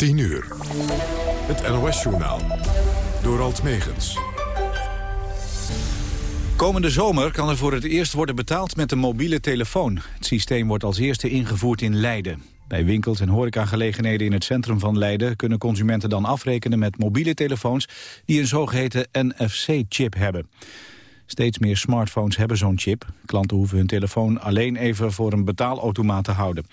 10 uur. Het NOS-journaal. Door Alt Megens. Komende zomer kan er voor het eerst worden betaald met een mobiele telefoon. Het systeem wordt als eerste ingevoerd in Leiden. Bij winkels en horecagelegenheden in het centrum van Leiden... kunnen consumenten dan afrekenen met mobiele telefoons... die een zogeheten NFC-chip hebben. Steeds meer smartphones hebben zo'n chip. Klanten hoeven hun telefoon alleen even voor een betaalautomaat te houden.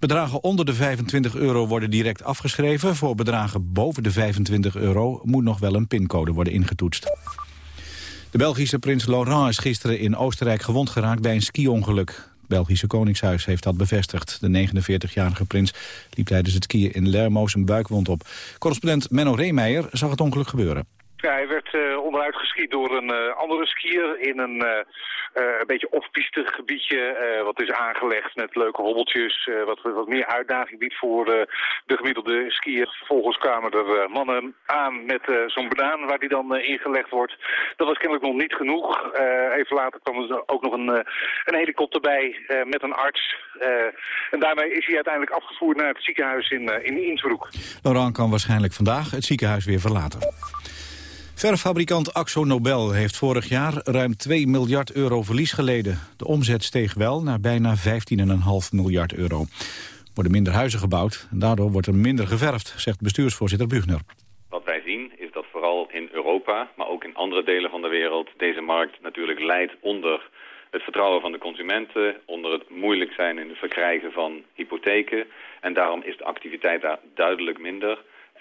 Bedragen onder de 25 euro worden direct afgeschreven. Voor bedragen boven de 25 euro moet nog wel een pincode worden ingetoetst. De Belgische prins Laurent is gisteren in Oostenrijk gewond geraakt bij een ski-ongeluk. Het Belgische Koningshuis heeft dat bevestigd. De 49-jarige prins liep tijdens het skiën in Lermoos een buikwond op. Correspondent Menno Reemeijer zag het ongeluk gebeuren. Ja, hij werd uh, onderuit geschiet door een uh, andere skier in een... Uh, een beetje off-piste gebiedje, wat is aangelegd met leuke hobbeltjes, wat, wat meer uitdaging biedt voor de gemiddelde skier. Vervolgens kwamen er mannen aan met zo'n banaan waar die dan ingelegd wordt. Dat was kennelijk nog niet genoeg. even later kwam er ook nog een, een helikopter bij met een arts. en daarmee is hij uiteindelijk afgevoerd naar het ziekenhuis in, in Innsbruck. Laurent kan waarschijnlijk vandaag het ziekenhuis weer verlaten. Verfabrikant Axo Nobel heeft vorig jaar ruim 2 miljard euro verlies geleden. De omzet steeg wel naar bijna 15,5 miljard euro. Er worden minder huizen gebouwd en daardoor wordt er minder geverfd, zegt bestuursvoorzitter Bugner. Wat wij zien is dat vooral in Europa, maar ook in andere delen van de wereld... deze markt natuurlijk leidt onder het vertrouwen van de consumenten... onder het moeilijk zijn in het verkrijgen van hypotheken. En daarom is de activiteit daar duidelijk minder...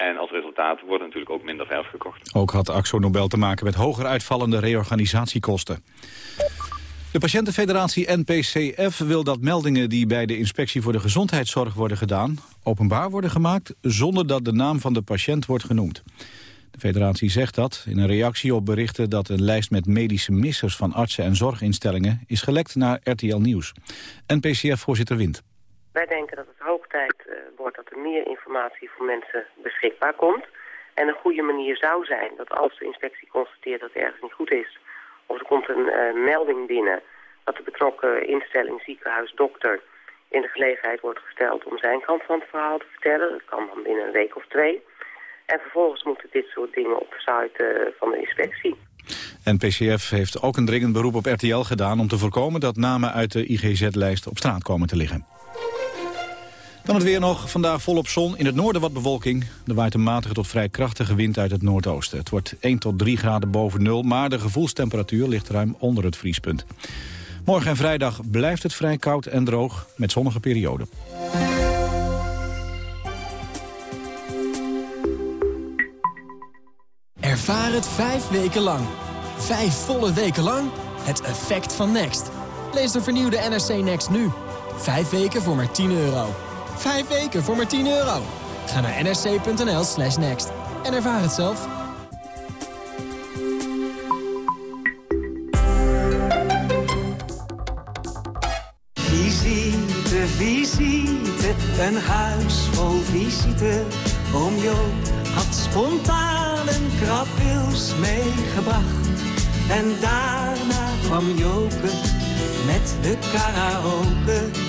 En als resultaat wordt natuurlijk ook minder verf gekocht. Ook had Axo Nobel te maken met hoger uitvallende reorganisatiekosten. De patiëntenfederatie NPCF wil dat meldingen die bij de inspectie voor de gezondheidszorg worden gedaan... openbaar worden gemaakt zonder dat de naam van de patiënt wordt genoemd. De federatie zegt dat in een reactie op berichten dat een lijst met medische missers van artsen en zorginstellingen is gelekt naar RTL Nieuws. NPCF-voorzitter Wind. Wij denken dat het hoog tijd uh, wordt dat er meer informatie voor mensen beschikbaar komt. En een goede manier zou zijn dat als de inspectie constateert dat er ergens niet goed is... of er komt een uh, melding binnen dat de betrokken instelling, ziekenhuis, dokter... in de gelegenheid wordt gesteld om zijn kant van het verhaal te vertellen. Dat kan dan binnen een week of twee. En vervolgens moeten dit soort dingen op de site uh, van de inspectie. NPCF heeft ook een dringend beroep op RTL gedaan... om te voorkomen dat namen uit de IGZ-lijst op straat komen te liggen. Dan het weer nog. Vandaag volop zon. In het noorden wat bewolking. Er waait een matige tot vrij krachtige wind uit het noordoosten. Het wordt 1 tot 3 graden boven nul, maar de gevoelstemperatuur ligt ruim onder het vriespunt. Morgen en vrijdag blijft het vrij koud en droog met zonnige perioden. Ervaar het vijf weken lang. Vijf volle weken lang. Het effect van Next. Lees de vernieuwde NRC Next nu. Vijf weken voor maar 10 euro. Vijf weken voor maar 10 euro. Ga naar nsc.nl slash next en ervaar het zelf. Visite, visite, een huis vol visite. Oom Joop had spontaan een krabwils meegebracht. En daarna kwam Joke met de karaoke.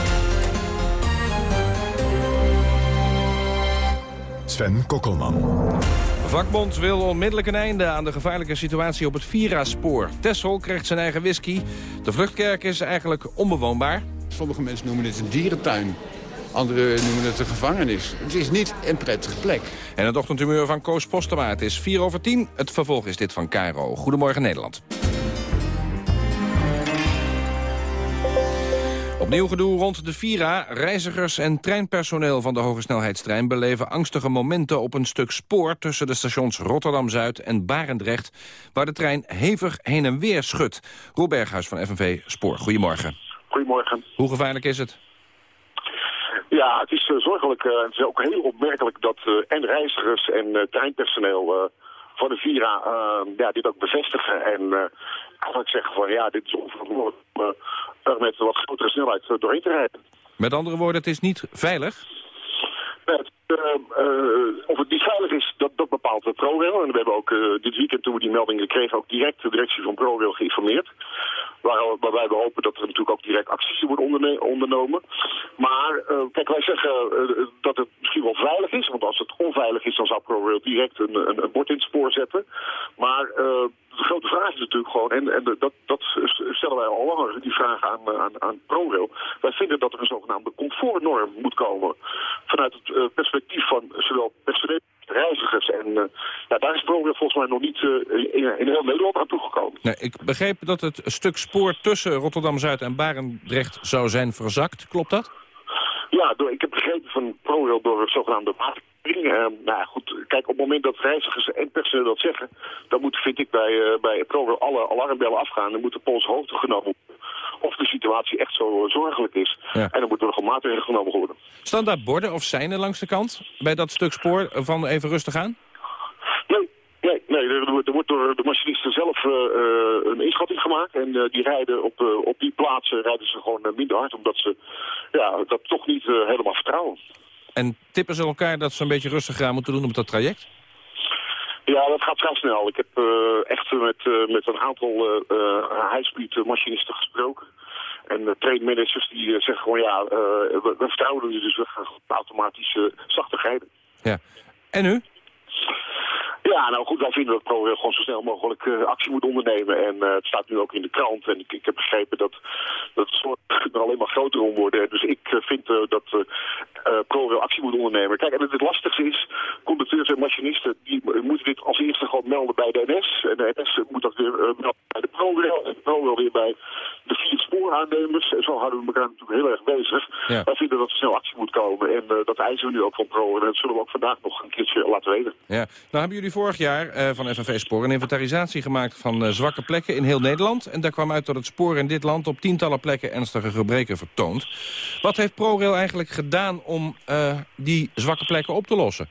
Sven Kokkelman. Vakbond wil onmiddellijk een einde aan de gevaarlijke situatie op het Vira-spoor. Tessel krijgt zijn eigen whisky. De vluchtkerk is eigenlijk onbewoonbaar. Sommige mensen noemen dit een dierentuin. Anderen noemen het een gevangenis. Het is niet een prettige plek. En het ochtendhumeur van Koos Postema. Het is 4 over 10. Het vervolg is dit van Cairo. Goedemorgen Nederland. Opnieuw gedoe rond de Vira. Reizigers en treinpersoneel van de hogesnelheidstrein... beleven angstige momenten op een stuk spoor... tussen de stations Rotterdam-Zuid en Barendrecht... waar de trein hevig heen en weer schudt. Roel Berghuis van FNV Spoor, goedemorgen. Goedemorgen. Hoe gevaarlijk is het? Ja, het is zorgelijk. het is ook heel opmerkelijk dat en reizigers en treinpersoneel van de Vira ja, dit ook bevestigen. En eigenlijk zeggen van ja, dit is onverantwoordelijk er met wat grotere snelheid doorheen te rijden. Met andere woorden, het is niet veilig? of het niet veilig is, dat, dat bepaalt de ProRail. En we hebben ook dit weekend, toen we die meldingen kregen, ook direct de directie van ProRail geïnformeerd. Waar, waarbij we hopen dat er natuurlijk ook direct acties worden ondernomen. Maar kijk, wij zeggen dat het misschien wel veilig is. Want als het onveilig is, dan zou ProRail direct een, een, een bord in het spoor zetten. Maar de grote vraag is natuurlijk gewoon, en, en dat, dat stellen wij al langer, die vraag aan, aan, ProRail. Wij vinden dat er een zogenaamde comfortnorm moet komen. Vanuit het perspectief van zowel reizigers. En uh, ja, daar is ProRail volgens mij nog niet uh, in, heel Nederland aan toegekomen. Nee, ik begreep dat het stuk spoor tussen Rotterdam-Zuid en Barendrecht zou zijn verzakt. Klopt dat? Ja, door, ik heb begrepen van ProRail door zogenaamde maatregelen. Uh, nou goed, kijk, op het moment dat reizigers en personeel dat zeggen... dan moet, vind ik, bij, uh, bij ProRail alle alarmbellen afgaan. Dan moet de pols hoogte genomen of de situatie echt zo zorgelijk is. En dan moeten er gewoon maatregelen genomen worden. Staan daar borden of seinen langs de kant bij dat stuk spoor van even rustig aan? Nee, nee, nee er, wordt door de machinisten zelf uh, een inschatting gemaakt. En uh, die rijden op, uh, op die plaatsen rijden ze gewoon minder hard, omdat ze ja, dat toch niet helemaal vertrouwen. En tippen ze elkaar dat ze een beetje rustiger aan moeten doen op dat traject? Ja, dat gaat vrij snel. Ik heb echt met, met een aantal uh, high-speed machinisten gesproken. En de trainmanagers die zeggen gewoon ja, we, we, vertrouwen dus we gaan automatische zachtigheden. Ja. En nu? Ja, nou goed, dan vinden dat ProRail gewoon zo snel mogelijk eh, actie moet ondernemen. En eh, het staat nu ook in de krant. En ik, ik heb begrepen dat, dat soort er alleen maar groter om worden. Dus ik eh, vind dat ProRail actie moet ondernemen. Kijk, en het, het lastigste is, conducteurs en machinisten die moeten dit als eerste gewoon melden bij de NS. En de NS moet dat weer melden bij de ProRail. En de ProRail weer bij de vier spooraannemers. En zo houden we elkaar natuurlijk heel erg bezig. Ja. Wij vinden dat er snel actie moet komen. En dat eisen we nu ook van ProRail. En dat zullen we ook vandaag nog een keertje laten weten. Ja, nou hebben jullie vorig jaar uh, van FNV Spoor een inventarisatie gemaakt van uh, zwakke plekken in heel Nederland. En daar kwam uit dat het spoor in dit land op tientallen plekken ernstige gebreken vertoont. Wat heeft ProRail eigenlijk gedaan om uh, die zwakke plekken op te lossen?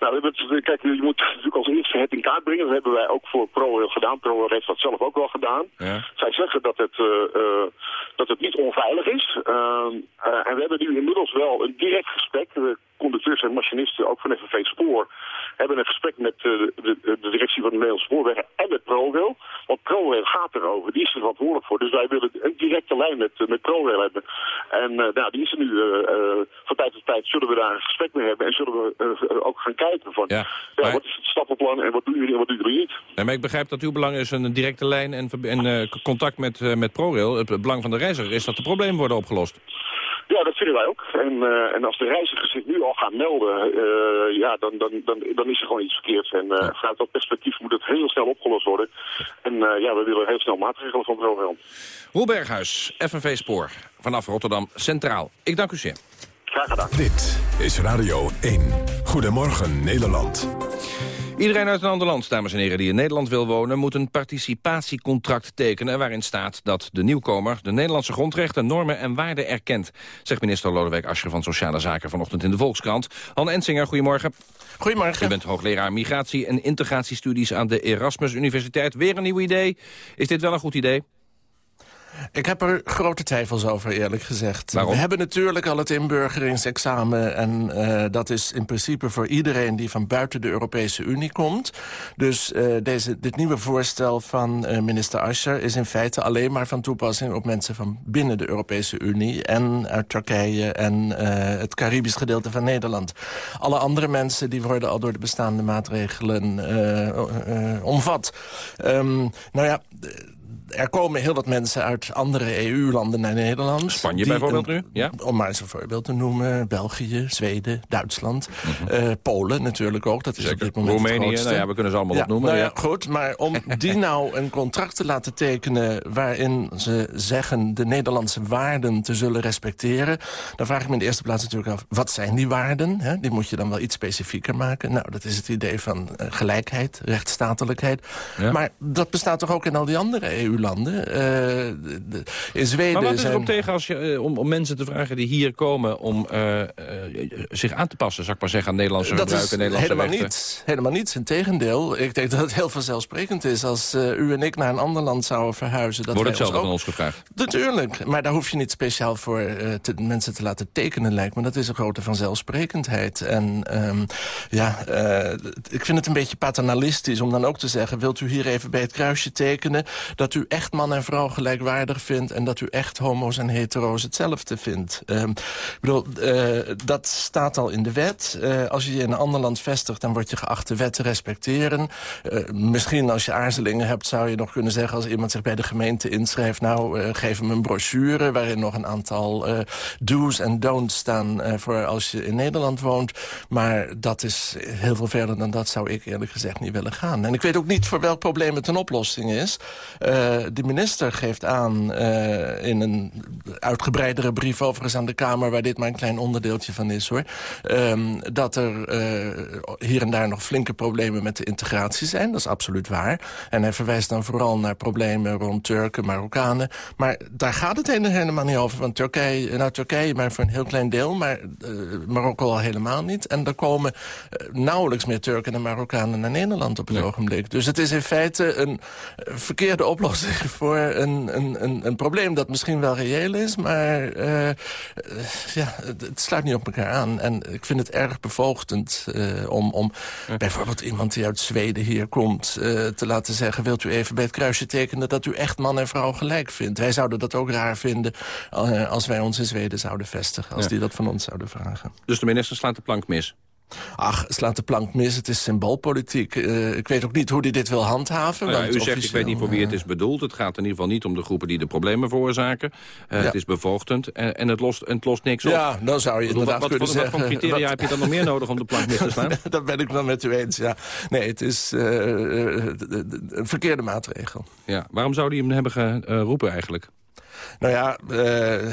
Nou, kijk, je moet natuurlijk als eerste het in kaart brengen. Dat hebben wij ook voor ProRail gedaan. ProRail heeft dat zelf ook wel gedaan. Ja. Zij zeggen dat het, uh, uh, dat het niet onveilig is. Uh, en we hebben nu inmiddels wel een direct gesprek. Conducteurs en machinisten, ook van FNV Spoor, hebben een gesprek met de, de, de, directie van de Nederlandse Spoorwegen en met ProRail. Want ProRail gaat erover. Die is er verantwoordelijk voor. Dus wij willen een directe lijn met, met ProRail hebben. En nou, die is er nu. van tijd tot tijd zullen we daar een gesprek mee hebben. En zullen we ook gaan kijken van ja, ja, wat is het stappenplan en wat doen jullie en wat doen jullie niet. Nee, maar ik begrijp dat uw belang is een directe lijn en, en contact met, met ProRail. Het belang van de reiziger is dat de problemen worden opgelost. Ja, dat vinden wij ook. En, uh, en als de reizigers zich nu al gaan melden, uh, ja, dan, dan, dan, dan is er gewoon iets verkeerd. En uh, vanuit dat perspectief moet het heel snel opgelost worden. En ja, we willen heel snel maatregelen van ProRail. Roel Berghuis, FNV Spoor, vanaf Rotterdam Centraal. Ik dank u zeer. Graag gedaan. Dit is Radio 1. Goedemorgen Nederland. Iedereen uit een ander land, dames en heren, die in Nederland wil wonen... moet een participatiecontract tekenen waarin staat dat de nieuwkomer... de Nederlandse grondrechten, normen en waarden erkent... zegt minister Lodewijk Asscher van Sociale Zaken vanochtend in de Volkskrant. Han Ensinger, goedemorgen. Goedemorgen. U bent hoogleraar migratie- en integratiestudies aan de Erasmus Universiteit. Weer een nieuw idee. Is dit wel een goed idee? Ik heb er grote twijfels over, eerlijk gezegd. Waarom? We hebben natuurlijk al het inburgeringsexamen... en uh, dat is in principe voor iedereen die van buiten de Europese Unie komt. Dus uh, deze, dit nieuwe voorstel van uh, minister Ascher... is in feite alleen maar van toepassing op mensen van binnen de Europese Unie... en uit Turkije en het Caribisch gedeelte van Nederland. Alle andere mensen die worden al door de bestaande maatregelen omvat. Um, nou ja er komen heel wat mensen uit andere EU-landen naar Nederland. Spanje bijvoorbeeld nu? Ja? Om maar eens een voorbeeld te noemen. België, Zweden, Duitsland. Mm -hmm. uh, Polen natuurlijk ook. Dat is Zeker. op dit moment Roemenië, nou ja, we kunnen ze allemaal ja, opnoemen. Nou ja, ja. goed, maar om die nou een contract te laten tekenen... waarin ze zeggen de Nederlandse waarden te zullen respecteren... dan vraag ik me in de eerste plaats natuurlijk af... wat zijn die waarden? Hè? Die moet je dan wel iets specifieker maken. Nou, dat is het idee van uh, gelijkheid, rechtsstatelijkheid. Maar dat bestaat toch ook in al die andere EU EU-landen. in Zweden maar wat is zijn... erop tegen als je, om, om mensen te vragen die hier komen... om zich aan te passen, zou ik maar zeggen, aan Nederlandse dat gebruiken, Nederlandse helemaal rechten? Niet, helemaal niets. Integendeel, ik denk dat het heel vanzelfsprekend is... als u en ik naar een ander land zouden verhuizen. Dat Wordt hetzelfde ook... van ons gevraagd? Natuurlijk, maar daar hoef je niet speciaal voor te, mensen te laten tekenen, lijkt me. Dat is een grote vanzelfsprekendheid. En um, ja, uh, ik vind het een beetje paternalistisch om dan ook te zeggen... wilt u hier even bij het kruisje tekenen... dat u echt man en vrouw gelijkwaardig vindt... en dat u echt homo's en hetero's hetzelfde vindt. Um, ik bedoel, uh, dat staat al in de wet. Uh, als je je in een ander land vestigt, dan word je geacht de wet te respecteren. misschien als je aarzelingen hebt, zou je nog kunnen zeggen... als iemand zich bij de gemeente inschrijft... nou, geef hem een brochure waarin nog een aantal do's en don'ts staan... voor als je in Nederland woont. Maar dat is heel veel verder dan dat zou ik eerlijk gezegd niet willen gaan. En ik weet ook niet voor welk probleem het een oplossing is. Uh, de minister geeft aan uh, in een uitgebreidere brief overigens aan de Kamer... waar dit maar een klein onderdeeltje van is, hoor. Um, dat er uh, hier en daar nog flinke problemen met de integratie zijn. Dat is absoluut waar. En hij verwijst dan vooral naar problemen rond Turken, Marokkanen. Maar daar gaat het helemaal niet over. Want Turkije, nou, Turkije maar voor een heel klein deel... maar Marokko al helemaal niet. En er komen nauwelijks meer Turken en Marokkanen naar Nederland op het nee. ogenblik. Dus het is in feite een verkeerde oplossing voor een, een, een, een probleem dat misschien wel reëel is, maar uh, ja, het, het, sluit niet op elkaar aan. En ik vind het erg bevoogdend uh, om, om ja. bijvoorbeeld iemand die uit Zweden hier komt uh, te laten zeggen, wilt u even bij het kruisje tekenen dat u echt man en vrouw gelijk vindt. Wij zouden dat ook raar vinden als wij ons in Zweden zouden vestigen, als ja. die dat van ons zouden vragen. Dus de minister slaat de plank mis? Ach, slaat de plank mis, het is symboolpolitiek. Uh, ik weet ook niet hoe hij dit wil handhaven. Nou ja, u zegt, ik weet niet voor wie het is bedoeld. Het gaat in ieder geval niet om de groepen die de problemen veroorzaken. Uh, ja. Het is bevoogdend en, en, het, lost, en het lost niks op. Ja, dan zou je inderdaad wat, kunnen wat, zeggen... Wat voor criteria wat, heb je dan nog meer nodig om de plank mis te slaan? dat ben ik wel met u eens, ja. Nee, het is uh, een verkeerde maatregel. Ja, waarom zou hij hem hebben geroepen eigenlijk? Nou ja, uh,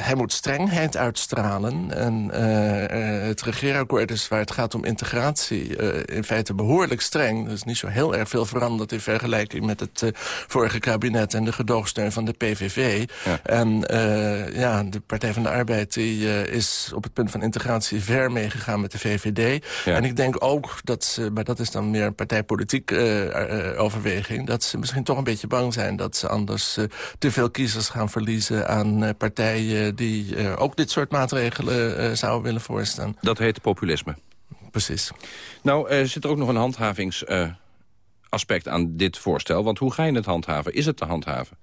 hij moet strengheid uitstralen. En uh, uh, het regeerakkoord is waar het gaat om integratie in feite behoorlijk streng. Er is niet zo heel erg veel veranderd in vergelijking met het vorige kabinet... en de gedoogsteun van de PVV. Ja. En ja, de Partij van de Arbeid die, is op het punt van integratie ver meegegaan met de VVD. Ja. En ik denk ook dat ze, maar dat is dan meer een partijpolitiek overweging... dat ze misschien toch een beetje bang zijn dat ze anders te veel kiezers gaan verliezen aan uh, partijen die uh, ook dit soort maatregelen zouden willen voorstellen. Dat heet populisme. Precies. Nou, zit er ook nog een handhavingsaspect aan dit voorstel. Want hoe ga je het handhaven? Is het te handhaven?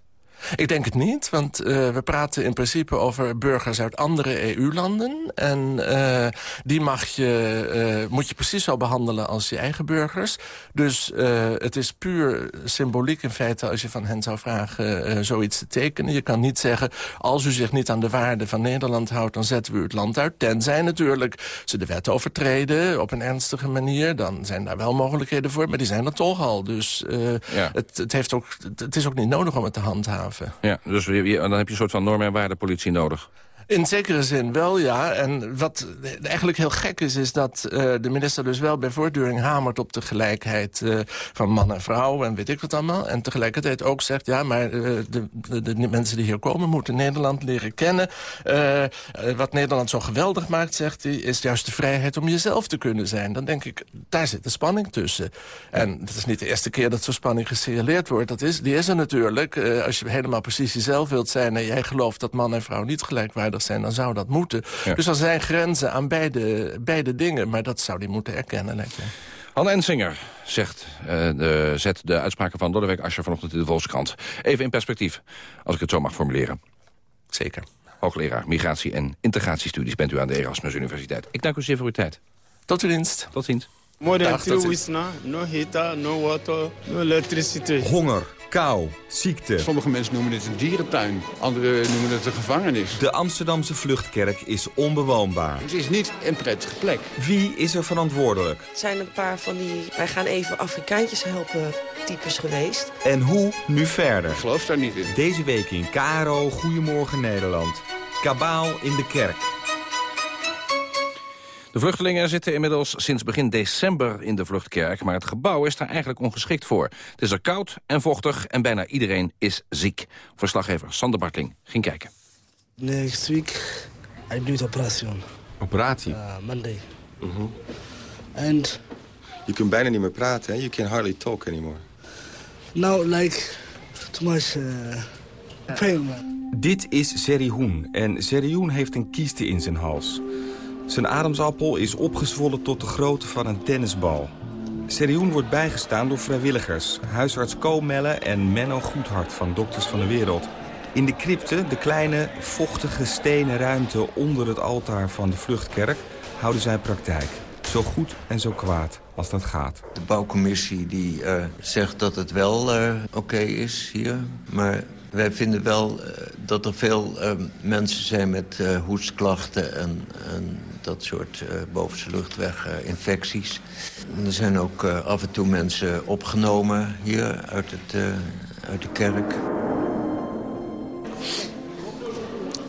Ik denk het niet, want uh, we praten in principe over burgers uit andere EU-landen. En uh, die mag je, uh, moet je precies zo behandelen als je eigen burgers. Dus het is puur symboliek in feite als je van hen zou vragen zoiets te tekenen. Je kan niet zeggen, als u zich niet aan de waarden van Nederland houdt... dan zetten we u het land uit. Tenzij natuurlijk ze de wet overtreden op een ernstige manier. Dan zijn daar wel mogelijkheden voor, maar die zijn er toch al. Dus ja. het, het, heeft ook, het is ook niet nodig om het te handhaven. Ja, dus dan heb je een soort van norm- en waardepolitie nodig. In zekere zin wel, ja. En wat eigenlijk heel gek is, is dat uh, de minister dus wel bij voortduring hamert op de gelijkheid uh, van man en vrouw en weet ik wat allemaal. En tegelijkertijd ook zegt, ja, maar uh, de, mensen die hier komen moeten Nederland leren kennen. wat Nederland zo geweldig maakt, zegt hij, is juist de vrijheid om jezelf te kunnen zijn. Dan denk ik, daar zit de spanning tussen. En het is niet de eerste keer dat zo'n spanning gesignaleerd wordt. Dat is, die is er natuurlijk. als je helemaal precies jezelf wilt zijn en jij gelooft dat man en vrouw niet gelijkwaardig zijn, dan zou dat moeten. Ja. Dus er zijn grenzen aan beide, beide dingen, maar dat zou die moeten erkennen, lijkt me. Han Ensinger zegt, uh, de, zet de uitspraken van Lodewijk Asscher vanochtend in de Volkskrant. Even in perspectief, als ik het zo mag formuleren. Zeker. Hoogleraar Migratie- en Integratiestudies bent u aan de Erasmus Universiteit. Ik dank u zeer voor uw tijd. Tot uw dienst. Tot ziens. More than three weeks now, no heater, no water, no electricity. Honger, kou, ziekte. Sommige mensen noemen dit een dierentuin, anderen noemen het een gevangenis. De Amsterdamse vluchtkerk is onbewoonbaar. Het is niet een prettige plek. Wie is er verantwoordelijk? Het zijn een paar van die, wij gaan even Afrikaantjes helpen, types geweest. En hoe nu verder? Ik geloof daar niet in. Deze week in Karo, Goedemorgen Nederland. Kabaal in de kerk. De vluchtelingen zitten inmiddels sinds begin december in de vluchtkerk... maar het gebouw is daar eigenlijk ongeschikt voor. Het is er koud en vochtig en bijna iedereen is ziek. Verslaggever Sander Bartling ging kijken. Next week I do the operation. Operatie? Uh, Monday. Mhm. And Je kunt bijna niet meer praten, hè? You can hardly talk anymore. now like too much uh, pain. man. Dit is Serioen en Serioen heeft een kieste in zijn hals. Zijn ademsappel is opgezwollen tot de grootte van een tennisbal. Serioen wordt bijgestaan door vrijwilligers. Huisarts Ko Melle en Menno Goedhart van Dokters van de Wereld. In de crypte, de kleine, vochtige stenen ruimte onder het altaar van de vluchtkerk... houden zij praktijk. Zo goed en zo kwaad als dat gaat. De bouwcommissie die eh, zegt dat het wel eh, oké is hier. Maar wij vinden wel eh, dat er veel mensen zijn met hoestklachten... En, en dat soort eh bovenste luchtweginfecties. Er zijn ook eh, af en toe mensen opgenomen hier uit, het, eh, uit de kerk.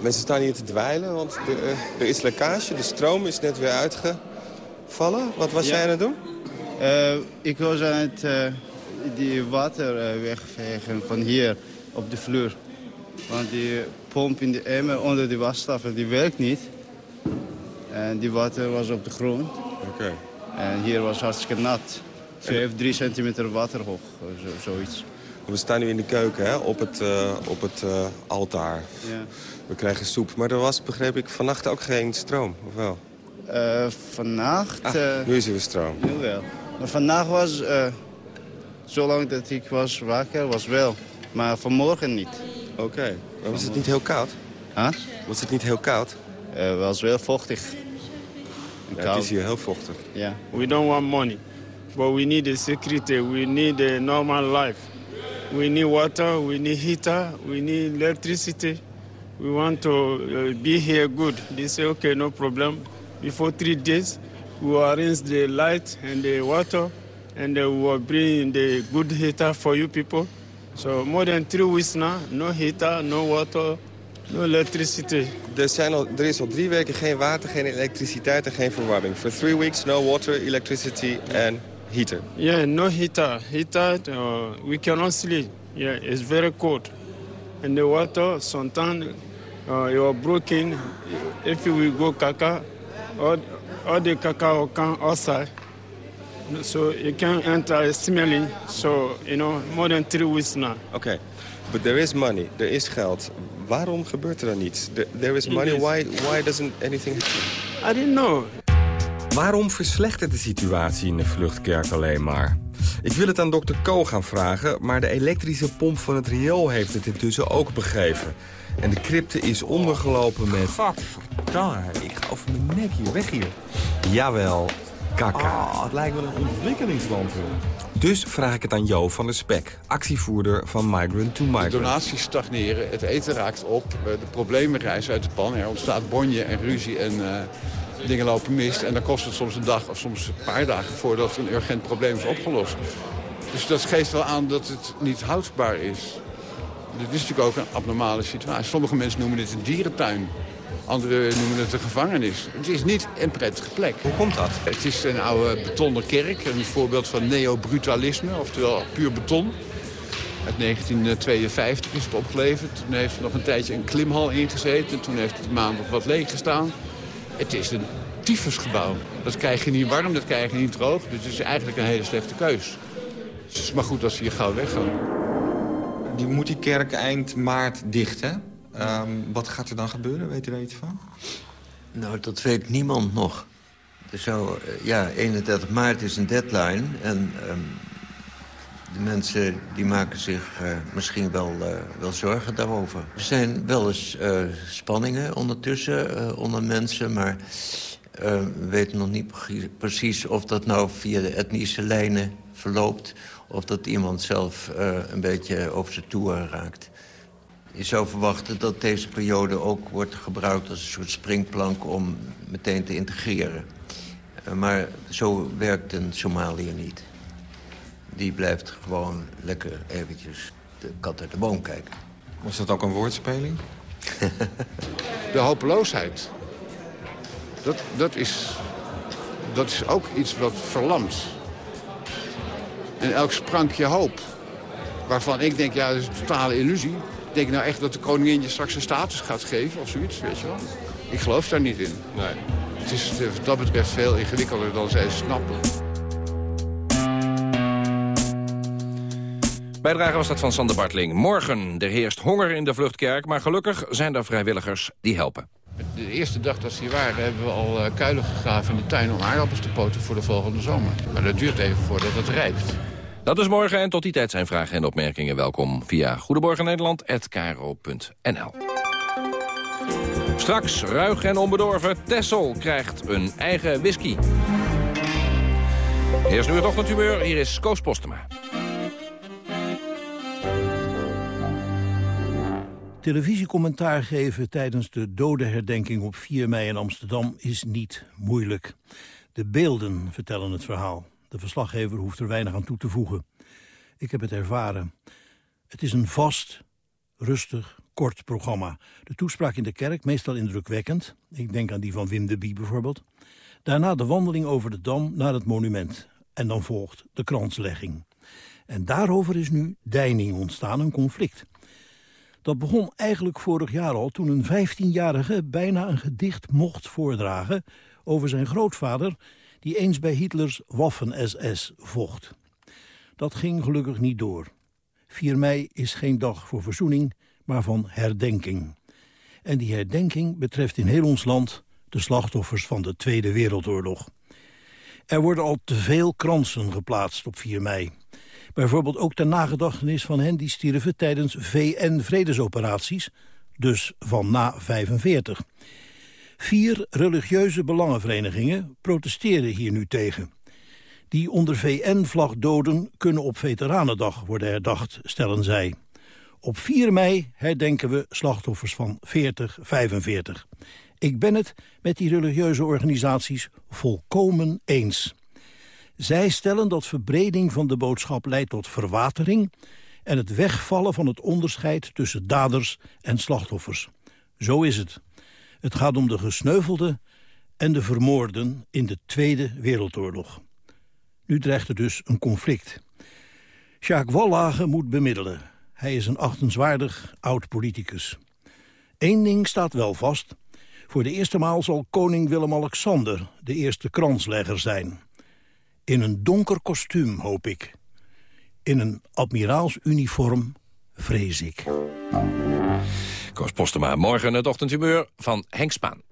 Mensen staan hier te dweilen, want er, is lekkage. De stroom is net weer uitgevallen. Wat was Ja. jij aan het doen? Eh, ik was aan het eh, die water eh, wegvegen van hier op de vloer. Want die pomp in de emmer onder de wastafel die werkt niet. En die water was op de grond. Oké. En hier was hartstikke nat. Of drie centimeter water hoog, eh, zo, zoiets. We staan nu in de keuken, hè, op het, eh, op het eh, altaar. Ja. We krijgen soep. Maar er was, begreep ik, vannacht ook geen stroom, of wel? Eh, vannacht... Ah, nu is er weer stroom. Nu wel. Maar vandaag was, zolang dat ik was wakker, was wel. Maar vanmorgen niet. Oké. Maar was het niet heel koud? Huh? Was het niet heel koud? Het was wel vochtig. Ja, het is hier heel vochtig. Ja. We don't want money, but we need the security. We need a normal life. We need water, we need heater, we need electricity. We want to uh, be here good. They say, okay, no problem. Before three days, we will arrange the light and the water, and uh, we will bring the good heater for you people. So more than three weeks now, no heater, no water, no electricity. Er, zijn al, er is al drie weken geen water, geen elektriciteit en geen verwarming. For three weeks, no water, electricity and heater. Yeah, no heater. Heater, uh, we cannot sleep. Yeah, it's very cold. And the water, sometimes uh, you are broken. If we go kaka, all, all the will come outside. So you can't enter smelling. So, you know, more than three weeks now. Oké, but there is money, er is geld. Waarom gebeurt er dan niets? There- is money, why, why doesn't anything happen? I didn't know. Waarom verslechtert de situatie in de vluchtkerk alleen maar? Ik wil het aan dokter Ko gaan vragen, maar de elektrische pomp van het riool heeft het intussen ook begrepen. En de crypte is ondergelopen met... Gadverdamme, ik ga over mijn nek hier, weg hier. Jawel, kaka. het lijkt wel een ontwikkelingsland. Dus vraag ik het aan Jo van der Spek, actievoerder van Migrant to De Migrant. donaties stagneren, het eten raakt op, eh, de problemen rijzen uit de pan. Er ontstaat bonje en ruzie en eh, dingen lopen mis. En dan kost het soms een dag of soms een paar dagen voordat een urgent probleem is opgelost. Dus dat geeft wel aan dat het niet houdbaar is. Dit is natuurlijk ook een abnormale situatie. Sommige mensen noemen dit een dierentuin. Anderen noemen het een gevangenis. Het is niet een prettige plek. Hoe komt dat? Het is een oude betonnen kerk. Een voorbeeld van neobrutalisme, oftewel puur beton. Uit 1952 is het opgeleverd. Toen heeft er nog een tijdje een klimhal ingezeten. Toen heeft het een maand of wat leeg gestaan. Het is een tyfusgebouw. Dat krijg je niet warm, dat krijg je niet droog. Dus het is eigenlijk een hele slechte keus. Dus het is maar goed dat ze hier gauw weggaan. Die moet die kerk eind maart dicht, hè? Ehm, wat gaat er dan gebeuren? Weet u daar iets van? Nou, dat weet niemand nog. Er zou, eh, ja, 31 maart is een deadline. En ehm, de mensen die maken zich eh, misschien wel, eh, wel zorgen daarover. Er zijn wel eens spanningen ondertussen onder mensen... maar eh, we weten nog niet pre- precies of dat nou via de etnische lijnen verloopt... of dat iemand zelf een beetje over zijn toer raakt. Je zou verwachten dat deze periode ook wordt gebruikt als een soort springplank om meteen te integreren. Eh, Maar zo werkt een Somaliër niet. Die blijft gewoon lekker eventjes de kat uit de boom kijken. Was dat ook een woordspeling? De hopeloosheid. Dat, dat is dat is ook iets wat verlamt. En elk sprankje hoop, waarvan ik denk, ja, dat is een totale illusie. Denk nou echt dat de koningin je straks een status gaat geven of zoiets, weet je wel? Ik geloof daar niet in. Nee. Het is eh, wat dat betreft veel ingewikkelder dan zij snappen. Bijdrage was dat van Sander Bartling. Morgen, er heerst honger in de Vluchtkerk... maar gelukkig zijn er vrijwilligers die helpen. De eerste dag dat ze hier waren hebben we al eh, kuilen gegraven in de tuin... om aardappels te poten voor de volgende zomer. Maar dat duurt even voordat het rijpt. Dat is morgen en tot die tijd zijn vragen en opmerkingen welkom... via goedemorgennederland.nl. Straks, ruig en onbedorven, Tessel krijgt een eigen whisky. Eerst nu het ochtendhumeur, hier is Koos Postema. Televisiecommentaar geven tijdens de dodenherdenking op 4 mei in Amsterdam is niet moeilijk. De beelden vertellen het verhaal. De verslaggever hoeft er weinig aan toe te voegen. Ik heb het ervaren. Het is een vast, rustig, kort programma. De toespraak in de kerk, meestal indrukwekkend. Ik denk aan die van Wim de Bie bijvoorbeeld. Daarna de wandeling over de Dam naar het monument. En dan volgt de kranslegging. En daarover is nu deining ontstaan, een conflict. Dat begon eigenlijk vorig jaar al toen een 15-jarige bijna een gedicht mocht voordragen over zijn grootvader die eens bij Hitlers Waffen-SS vocht. Dat ging gelukkig niet door. 4 mei is geen dag voor verzoening, maar van herdenking. En die herdenking betreft in heel ons land de slachtoffers van de Tweede Wereldoorlog. Er worden al te veel kransen geplaatst op 4 mei. Bijvoorbeeld ook ter nagedachtenis van hen die stierven tijdens VN-vredesoperaties, dus van na 45. Vier religieuze belangenverenigingen protesteren hier nu tegen. Die onder VN-vlag doden kunnen op Veteranendag worden herdacht, stellen zij. Op 4 mei herdenken we slachtoffers van 40-45. Ik ben het met die religieuze organisaties volkomen eens. Zij stellen dat verbreding van de boodschap leidt tot verwatering... en het wegvallen van het onderscheid tussen daders en slachtoffers. Zo is het. Het gaat om de gesneuvelden en de vermoorden in de Tweede Wereldoorlog. Nu dreigt er dus een conflict. Jacques Wallage moet bemiddelen. Hij is een achtenswaardig oud-politicus. Eén ding staat wel vast. Voor de eerste maal zal koning Willem-Alexander de eerste kranslegger zijn. In een donker kostuum, hoop ik. In een admiraalsuniform, vrees ik. Koos Postema, morgen het ochtendhumeur van Henk Spaan.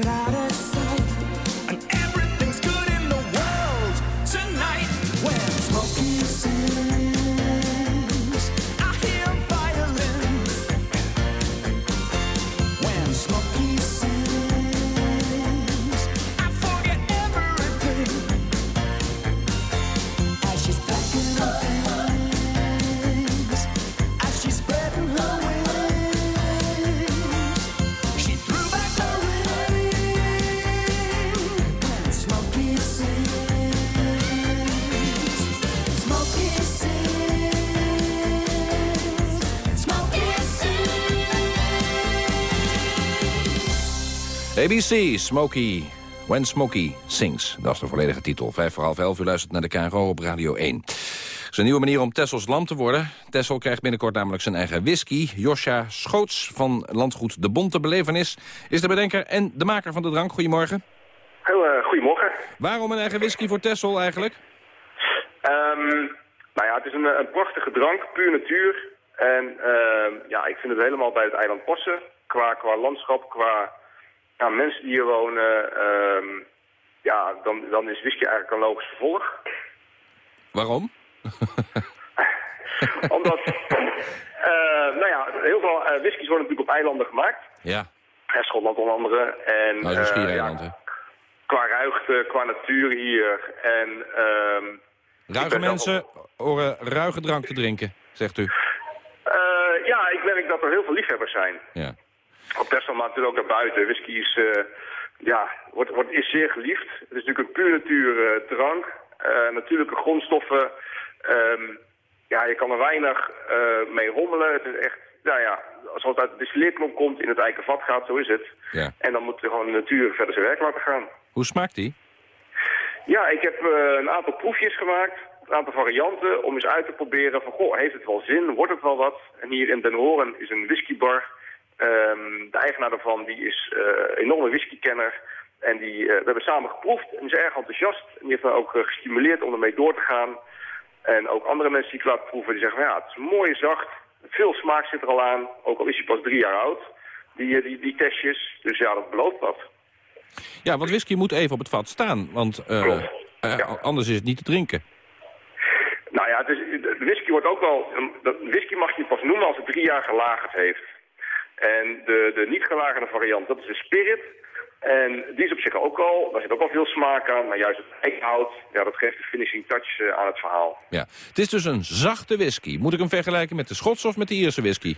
should I ABC, Smokey. When Smokey Sings. Dat is de volledige titel. Vijf voor half elf. U luistert naar de KRO op Radio 1. Het is een nieuwe manier om Tessels lam te worden. Tessel krijgt binnenkort namelijk zijn eigen whisky. Josja Schoots van landgoed De Bonte Belevenis... is de bedenker en de maker van de drank. Goedemorgen. Heel, eh, goedemorgen. Waarom een eigen whisky voor Tessel eigenlijk? Ehm, nou ja, het is een, eh, een prachtige drank, puur natuur. En ehm, ja, ik vind het helemaal bij het eiland passen. Qua, qua landschap, qua ja, mensen die hier wonen. ehm, ja, dan, dan is whisky eigenlijk een logisch vervolg. Waarom? Omdat, eh, nou ja, heel veel eh, whiskies worden natuurlijk op eilanden gemaakt. Ja. En Schotland onder andere. En, Nou, dat is een eh, hè? qua ruigte, qua natuur hier. En, ehm, Ruige mensen horen ruige drank te drinken, zegt u. Ja, ik merk dat er heel veel liefhebbers zijn. Ja. Op Texel, maar natuurlijk ook daarbuiten. Whisky is, eh, ja, wordt, wordt, is zeer geliefd. Het is natuurlijk een puur natuur eh, drank. Eh, natuurlijke grondstoffen. Ehm, ja, je kan er weinig mee rommelen. Het is echt, nou ja, zoals het uit de distilleerknop komt, in het eiken vat gaat, zo is het. Ja. En dan moet je gewoon de natuur verder zijn werk laten gaan. Hoe smaakt die? Ja, ik heb een aantal proefjes gemaakt, een aantal varianten, om eens uit te proberen van, goh, heeft het wel zin, wordt het wel wat? En hier in Den Horen is een whiskybar. Ehm, de eigenaar daarvan die is eh, een enorme whiskykenner. En die, eh, we hebben samen geproefd en is erg enthousiast. En die heeft me ook eh, gestimuleerd om ermee door te gaan. En ook andere mensen die ik laat proeven, die zeggen ja, het is mooi zacht. Veel smaak zit er al aan, ook al is hij pas drie jaar oud. Die, eh, die, die testjes, dus ja, dat belooft wat. Ja, want whisky moet even op het vat staan, want eh, eh, anders is het niet te drinken. Nou ja, het is, de whisky wordt ook wel... Whisky mag je pas noemen als het drie jaar gelagerd heeft. En de, de niet gelagerde variant, dat is een spirit. En die is op zich ook al, daar zit ook al veel smaak aan. Maar juist het eikenhout, ja, dat geeft de finishing touch eh, aan het verhaal. Ja. Het is dus een zachte whisky. Moet ik hem vergelijken met de Schotse of met de Ierse whisky?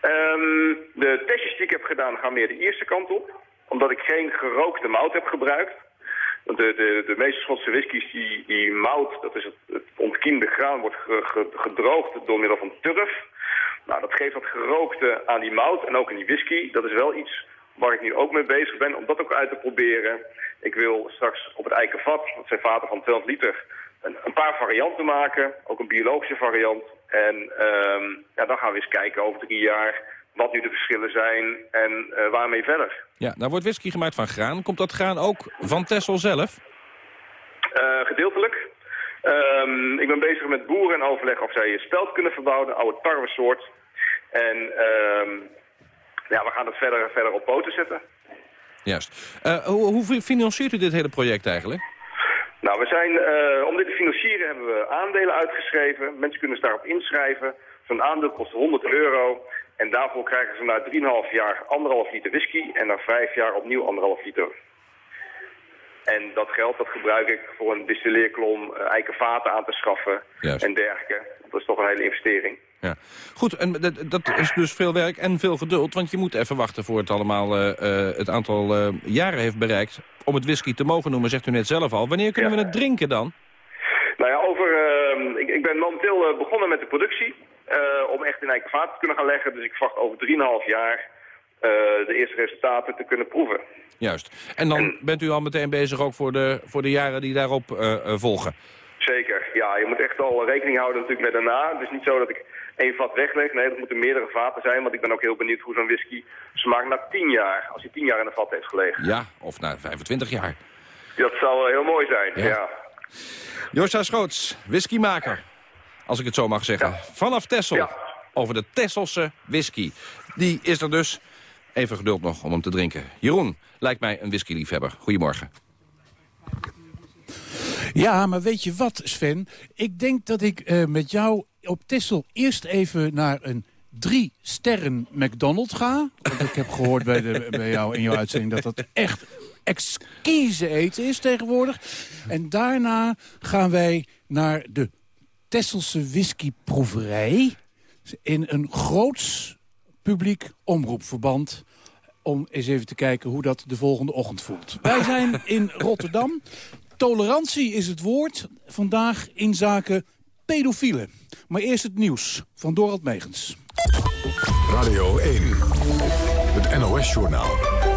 Ehm, de testjes die ik heb gedaan gaan meer de eerste kant op. Omdat ik geen gerookte mout heb gebruikt. Want de, de, de meeste Schotse whiskies, die, die mout, dat is het, het ontkiemde graan, wordt ge- ge- gedroogd door middel van turf. Nou, dat geeft wat gerookte aan die mout en ook in die whisky. Dat is wel iets waar ik nu ook mee bezig ben, om dat ook uit te proberen. Ik wil straks op het eikenvat, dat zijn vaten van 200 liter, een, een paar varianten maken. Ook een biologische variant. En ehm, ja, dan gaan we eens kijken over drie jaar wat nu de verschillen zijn en eh, waarmee verder. Ja, nou wordt whisky gemaakt van graan. Komt dat graan ook van Texel zelf? Eh, gedeeltelijk. Ehm, ik ben bezig met boeren en overleg of zij speld kunnen verbouwen, een oude tarwesoort. En ehm, ja, we gaan het verder, verder op poten zetten. Juist. Eh, hoe, hoe fi- financiert u dit hele project eigenlijk? Nou, we zijn, eh, om dit te financieren hebben we aandelen uitgeschreven. Mensen kunnen zich daarop inschrijven. Zo'n aandeel kost 100 euro. En daarvoor krijgen ze na 3,5 jaar anderhalf liter whisky. En na 5 jaar opnieuw anderhalf liter. En dat geld dat gebruik ik voor een distilleerklom, eh, eikenvaten aan te schaffen Juist. en dergelijke. Dat is toch een hele investering. Ja. Goed, en dat, dat is dus veel werk en veel geduld. Want je moet even wachten voor het allemaal eh, eh, het aantal jaren heeft bereikt. Om het whisky te mogen noemen, zegt u net zelf al. Wanneer kunnen we het drinken dan? Nou ja, over, ehm, ik, ik ben momenteel begonnen met de productie. om echt in eikenvaten te kunnen gaan leggen. Dus ik verwacht over 3,5 jaar de eerste resultaten te kunnen proeven. Juist. En dan bent u al meteen bezig ook voor de, voor de jaren die daarop eh, eh, volgen. Zeker, ja. Je moet echt al rekening houden natuurlijk met daarna. Het is niet zo dat ik één vat wegleg. Nee, dat moeten meerdere vaten zijn. Want ik ben ook heel benieuwd hoe zo'n whisky smaakt na 10 jaar. Als hij 10 jaar in een vat heeft gelegen. Ja, of na 25 jaar. Dat zou eh, heel mooi zijn, Ja. ja. Schoots, whiskymaker. Als ik het zo mag zeggen. Vanaf Tessel. Over de Tesselse whisky. Die is er dus. Even geduld nog om hem te drinken. Jeroen lijkt mij een whiskyliefhebber. Goedemorgen. Ja, maar weet je wat, Sven? Ik denk dat ik eh, met jou op Tessel eerst even naar een drie sterren McDonald's ga. Want ik heb gehoord bij, de, bij jou in jouw uitzending dat dat echt exquise eten is tegenwoordig. En daarna gaan wij naar de Tesselse whiskyproeverij... in een groots publiek omroepverband om eens even te kijken hoe dat de volgende ochtend voelt. Wij zijn in Rotterdam. Tolerantie is het woord vandaag in zaken pedofielen. Maar eerst het nieuws van Dorald Megens. Radio 1, het NOS-journaal.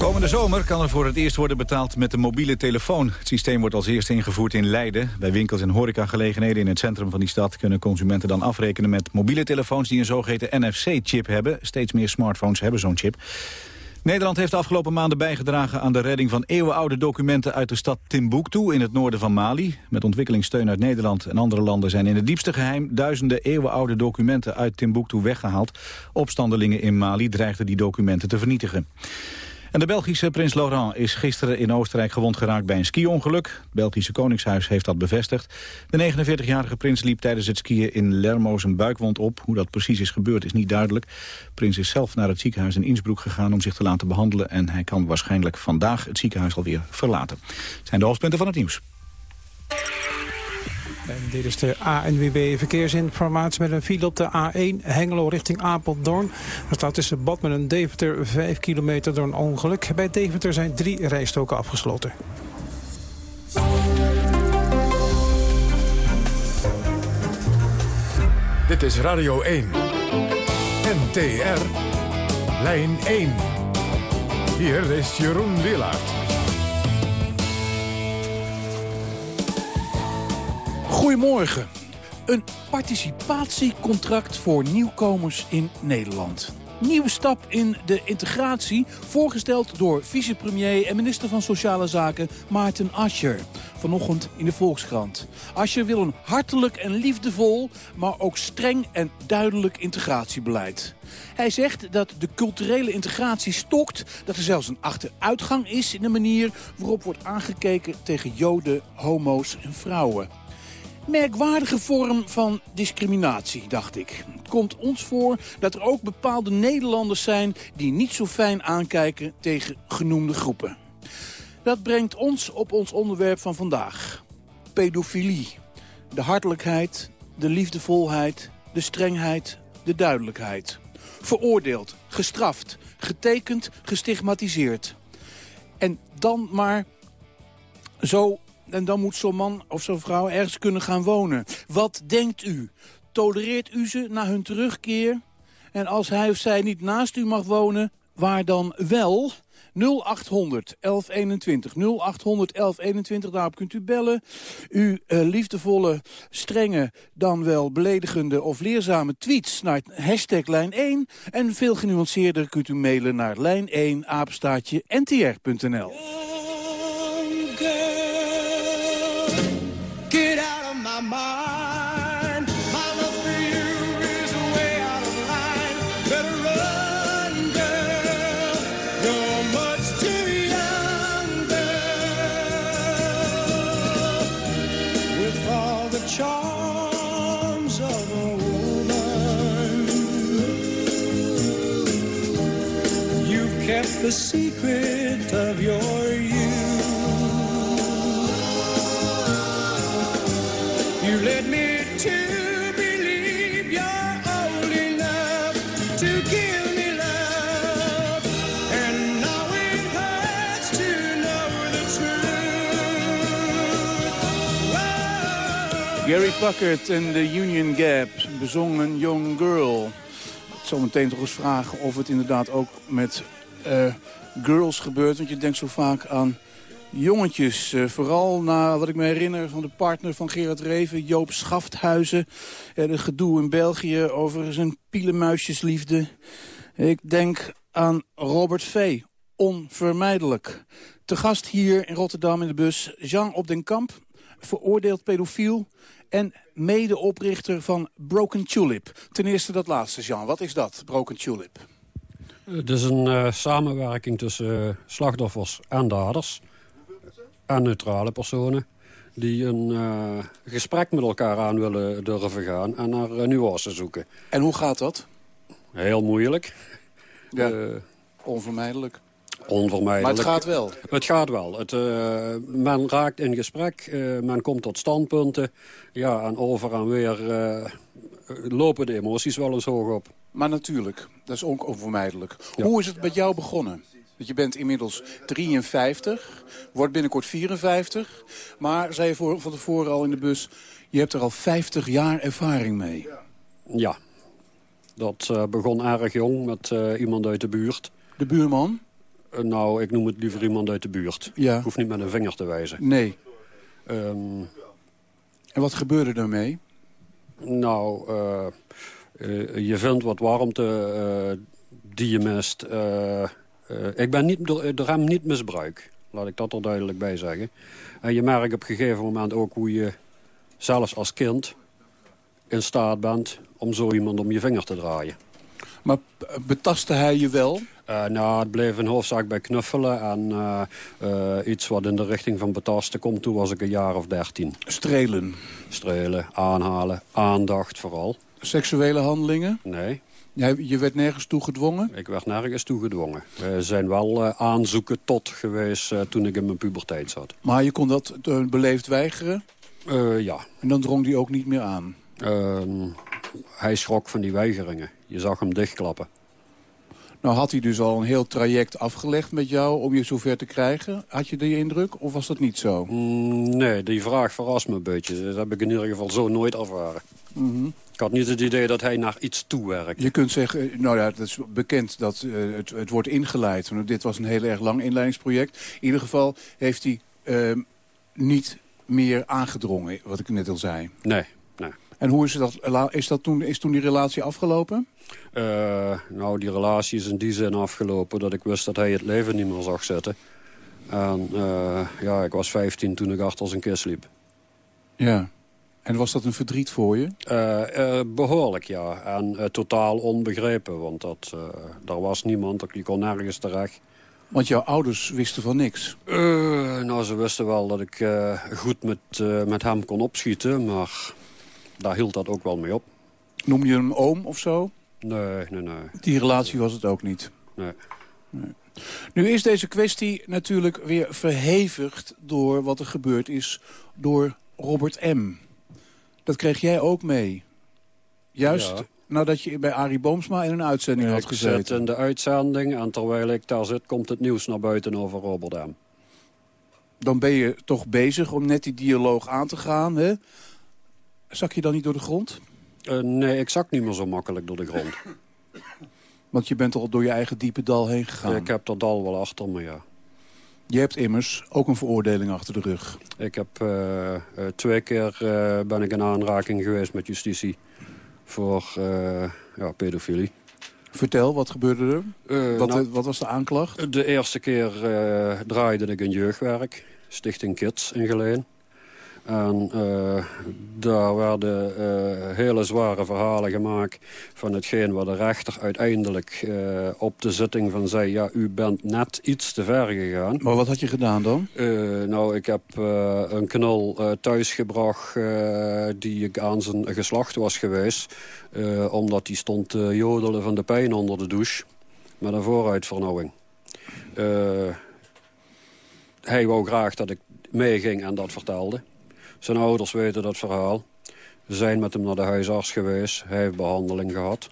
Komende zomer kan er voor het eerst worden betaald met de mobiele telefoon. Het systeem wordt als eerste ingevoerd in Leiden. Bij winkels en horecagelegenheden in het centrum van die stad... kunnen consumenten dan afrekenen met mobiele telefoons... die een zogeheten NFC-chip hebben. Steeds meer smartphones hebben zo'n chip. Nederland heeft de afgelopen maanden bijgedragen aan de redding van eeuwenoude documenten uit de stad Timbuktu in het noorden van Mali. Met ontwikkelingssteun uit Nederland en andere landen zijn in het diepste geheim duizenden eeuwenoude documenten uit Timbuktu weggehaald. Opstandelingen in Mali dreigden die documenten te vernietigen. En de Belgische prins Laurent is gisteren in Oostenrijk gewond geraakt bij een ski-ongeluk. Het Belgische Koningshuis heeft dat bevestigd. De 49-jarige prins liep tijdens het skiën in Lermoos een buikwond op. Hoe dat precies is gebeurd is niet duidelijk. De prins is zelf naar het ziekenhuis in Innsbruck gegaan om zich te laten behandelen. En hij kan waarschijnlijk vandaag het ziekenhuis alweer verlaten. Het zijn de hoofdpunten van het nieuws. Dit is de ANWB verkeersinformatie met een file op de A1 Hengelo richting Apeldoorn. Er staat tussen Badmen en Deventer 5 kilometer door een ongeluk. Bij Deventer zijn drie rijstoken afgesloten. Dit is Radio 1. NTR. Lijn 1. Hier is Jeroen Willaert. Goedemorgen. Een participatiecontract voor nieuwkomers in Nederland. Nieuwe stap in de integratie, voorgesteld door vicepremier en minister van Sociale Zaken Maarten Ascher. Vanochtend in de Volkskrant. Ascher wil een hartelijk en liefdevol, maar ook streng en duidelijk integratiebeleid. Hij zegt dat de culturele integratie stokt, dat er zelfs een achteruitgang is in de manier waarop wordt aangekeken tegen joden, homo's en vrouwen merkwaardige vorm van discriminatie, dacht ik. Het komt ons voor dat er ook bepaalde Nederlanders zijn... die niet zo fijn aankijken tegen genoemde groepen. Dat brengt ons op ons onderwerp van vandaag. Pedofilie. De hartelijkheid, de liefdevolheid, de strengheid, de duidelijkheid. Veroordeeld, gestraft, getekend, gestigmatiseerd. En dan maar zo en dan moet zo'n man of zo'n vrouw ergens kunnen gaan wonen. Wat denkt u? Tolereert u ze na hun terugkeer? En als hij of zij niet naast u mag wonen, waar dan wel? 0800 1121. 0800 1121, daarop kunt u bellen. Uw uh, liefdevolle, strenge, dan wel beledigende of leerzame tweets naar hashtag lijn 1. En veel genuanceerder kunt u mailen naar lijn1 apenstaatje ntr.nl. the secret of your youth. You led me to. Gary Packard en de Union Gap bezongen Young Girl. Zometeen toch eens vragen of het inderdaad ook met eh, girls gebeurt. Want je denkt zo vaak aan jongetjes. eh, vooral na wat ik me herinner van de partner van Gerard Reven, Joop Schafthuizen. Uh, de gedoe in België over zijn pielenmuisjesliefde. Ik denk aan Robert V. Onvermijdelijk. Te gast hier in Rotterdam in de bus Jean op den Kamp, veroordeeld pedofiel en medeoprichter van Broken Tulip. Ten eerste dat laatste, Jean. Wat is dat, Broken Tulip? Het is een eh, samenwerking tussen eh, slachtoffers en daders. En neutrale personen. Die een eh, gesprek met elkaar aan willen durven gaan. En naar nuances zoeken. En hoe gaat dat? Heel moeilijk. Ja, Eh, onvermijdelijk. onvermijdelijk. Maar het gaat wel. Het gaat wel. Het, eh, men raakt in gesprek, eh, men komt tot standpunten. Ja, en over en weer eh, lopen de emoties wel eens hoog op. Maar natuurlijk, dat is ook onvermijdelijk. Hoe is het met jou begonnen? Want je bent inmiddels 53, wordt binnenkort 54. Maar, zei je voor, van tevoren al in de bus, je hebt er al 50 jaar ervaring mee. Ja, dat eh, begon erg jong met eh, iemand uit de buurt. De buurman? Eh, nou, ik noem het liever iemand uit de buurt. Ja. Ik hoef niet met een vinger te wijzen. Nee. Ehm, En wat gebeurde daarmee? nou, je vindt wat warmte eh, die je mist. Eh, eh, ik ben niet, door, door hem niet misbruik. Laat ik dat er duidelijk bij zeggen. En je merkt op een gegeven moment ook hoe je, zelfs als kind... in staat bent om zo iemand om je vinger te draaien. Maar eh, betastte hij je wel? Eh, nou, het bleef een hoofdzaak bij knuffelen. En eh, eh, iets wat in de richting van betasten komt. Toen was ik een jaar of dertien. Strelen? Strelen, aanhalen, aandacht vooral. Seksuele handelingen? Nee. Je werd nergens toe gedwongen? Ik werd nergens toe gedwongen. Er zijn wel eh, aanzoeken tot geweest eh, toen ik in mijn puberteit zat. Maar je kon dat eh, beleefd weigeren? Ja. En dan drong hij ook niet meer aan? Ehm, hij schrok van die weigeringen. Je zag hem dichtklappen. Nou had hij dus al een heel traject afgelegd met jou om je zover te krijgen. Had je die indruk of was dat niet zo? Mm, nee, die vraag verrast me een beetje. Dat heb ik in ieder geval zo nooit ervaren. Mhm. Ik had niet het idee dat hij naar iets toewerkt. Je kunt zeggen, eh, nou ja, het is bekend dat eh, het, het wordt ingeleid. Want Dit was een heel erg lang inleidingsproject. In ieder geval heeft hij eh, niet meer aangedrongen, wat ik net al zei. Nee, nee. En hoe is, dat, is, dat toen, is toen die relatie afgelopen? Eh, nou, die relatie is in die zin afgelopen dat ik wist dat hij het leven niet meer zag zitten. En ja, ik was 15 toen ik achter zijn kist liep. Ja. En was dat een verdriet voor je? Eh, eh, behoorlijk, ja. En eh, totaal onbegrepen, want dat, daar was niemand, ik kon nergens terecht. Want jouw ouders wisten van niks. Nou, ze wisten wel dat ik goed met, met hem kon opschieten, maar daar hield dat ook wel mee op. Noem je hem oom of zo? Nee, nee, nee. Die relatie was het ook niet. nee. Nu is deze kwestie natuurlijk weer verhevigd door wat er gebeurd is door Robert M. Dat kreeg jij ook mee. Juist Ja. nadat je bij Arie Boomsma in een uitzending had Ik zit gezeten. in de uitzending en terwijl ik daar zit, komt het nieuws naar buiten over Robert M. Dan ben je toch bezig om net die dialoog aan te gaan. Hè? Zak je dan niet door de grond? Eh, nee, ik zak niet meer zo makkelijk door de grond. Want je bent al door je eigen diepe dal heen gegaan. Ik heb dat dal wel achter me, ja. Je hebt immers ook een veroordeling achter de rug. Ik heb eh, eh, twee keer eh, ben ik in aanraking geweest met justitie voor eh, ja, pedofilie. Vertel, wat gebeurde er? Wat, nou, wat was de aanklacht? De eerste keer draaide ik een jeugdwerk, Stichting Kids in Geleen. En eh, daar werden eh, hele zware verhalen gemaakt van hetgeen waar de rechter uiteindelijk eh, op de zitting van zei... ja, u bent net iets te ver gegaan. Maar wat had je gedaan dan? Nou, ik heb een knul eh, thuisgebracht die ik aan zijn geslacht was geweest. omdat die stond te jodelen van de pijn onder de douche. Met een vooruitvernauwing. Hij wou graag dat ik meeging en dat vertelde. Zijn ouders weten dat verhaal. Ze zijn met hem naar de huisarts geweest. Hij heeft behandeling gehad.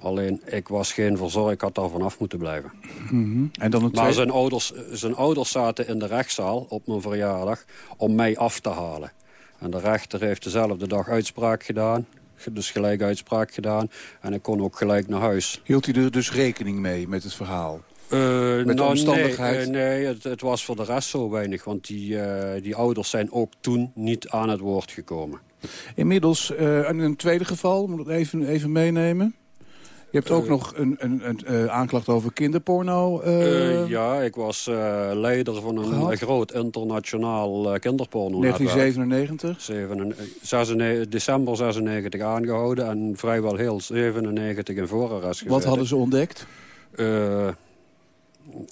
Alleen, ik was geen verzorger. Ik had daar vanaf moeten blijven. Mhm. En dan Maar zijn ouders, zijn ouders zaten in de rechtszaal op mijn verjaardag om mij af te halen. En de rechter heeft dezelfde dag uitspraak gedaan. Dus gelijk uitspraak gedaan. En ik kon ook gelijk naar huis. Hield hij er dus rekening mee met het verhaal? Eh, Met de nou, omstandigheid? Nee, eh, nee het, het was voor de rest zo weinig. Want die, eh, die ouders zijn ook toen niet aan het woord gekomen. Inmiddels, eh in een tweede geval, moet ik het even, even meenemen. Je hebt ook nog een, een, een eh, aanklacht over kinderporno. ja, ik was eh, leider van een gehad? groot internationaal uh, kinderporno 1997? 96, december 96 aangehouden en vrijwel heel 97 in voorarrest gezeten. Wat hadden ze ontdekt?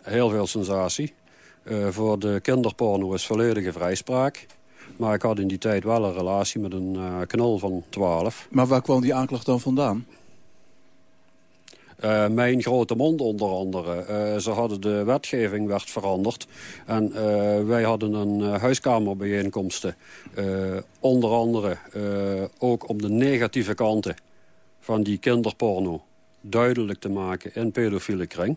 Heel veel sensatie. Eh, voor de kinderporno is volledige vrijspraak. Maar ik had in die tijd wel een relatie met een eh knul van 12. Maar waar kwam die aanklacht dan vandaan? Eh, mijn grote mond onder andere. Ze hadden de wetgeving werd veranderd. En wij hadden een huiskamerbijeenkomsten. Onder andere ook om de negatieve kanten van die kinderporno duidelijk te maken in pedofiele kring.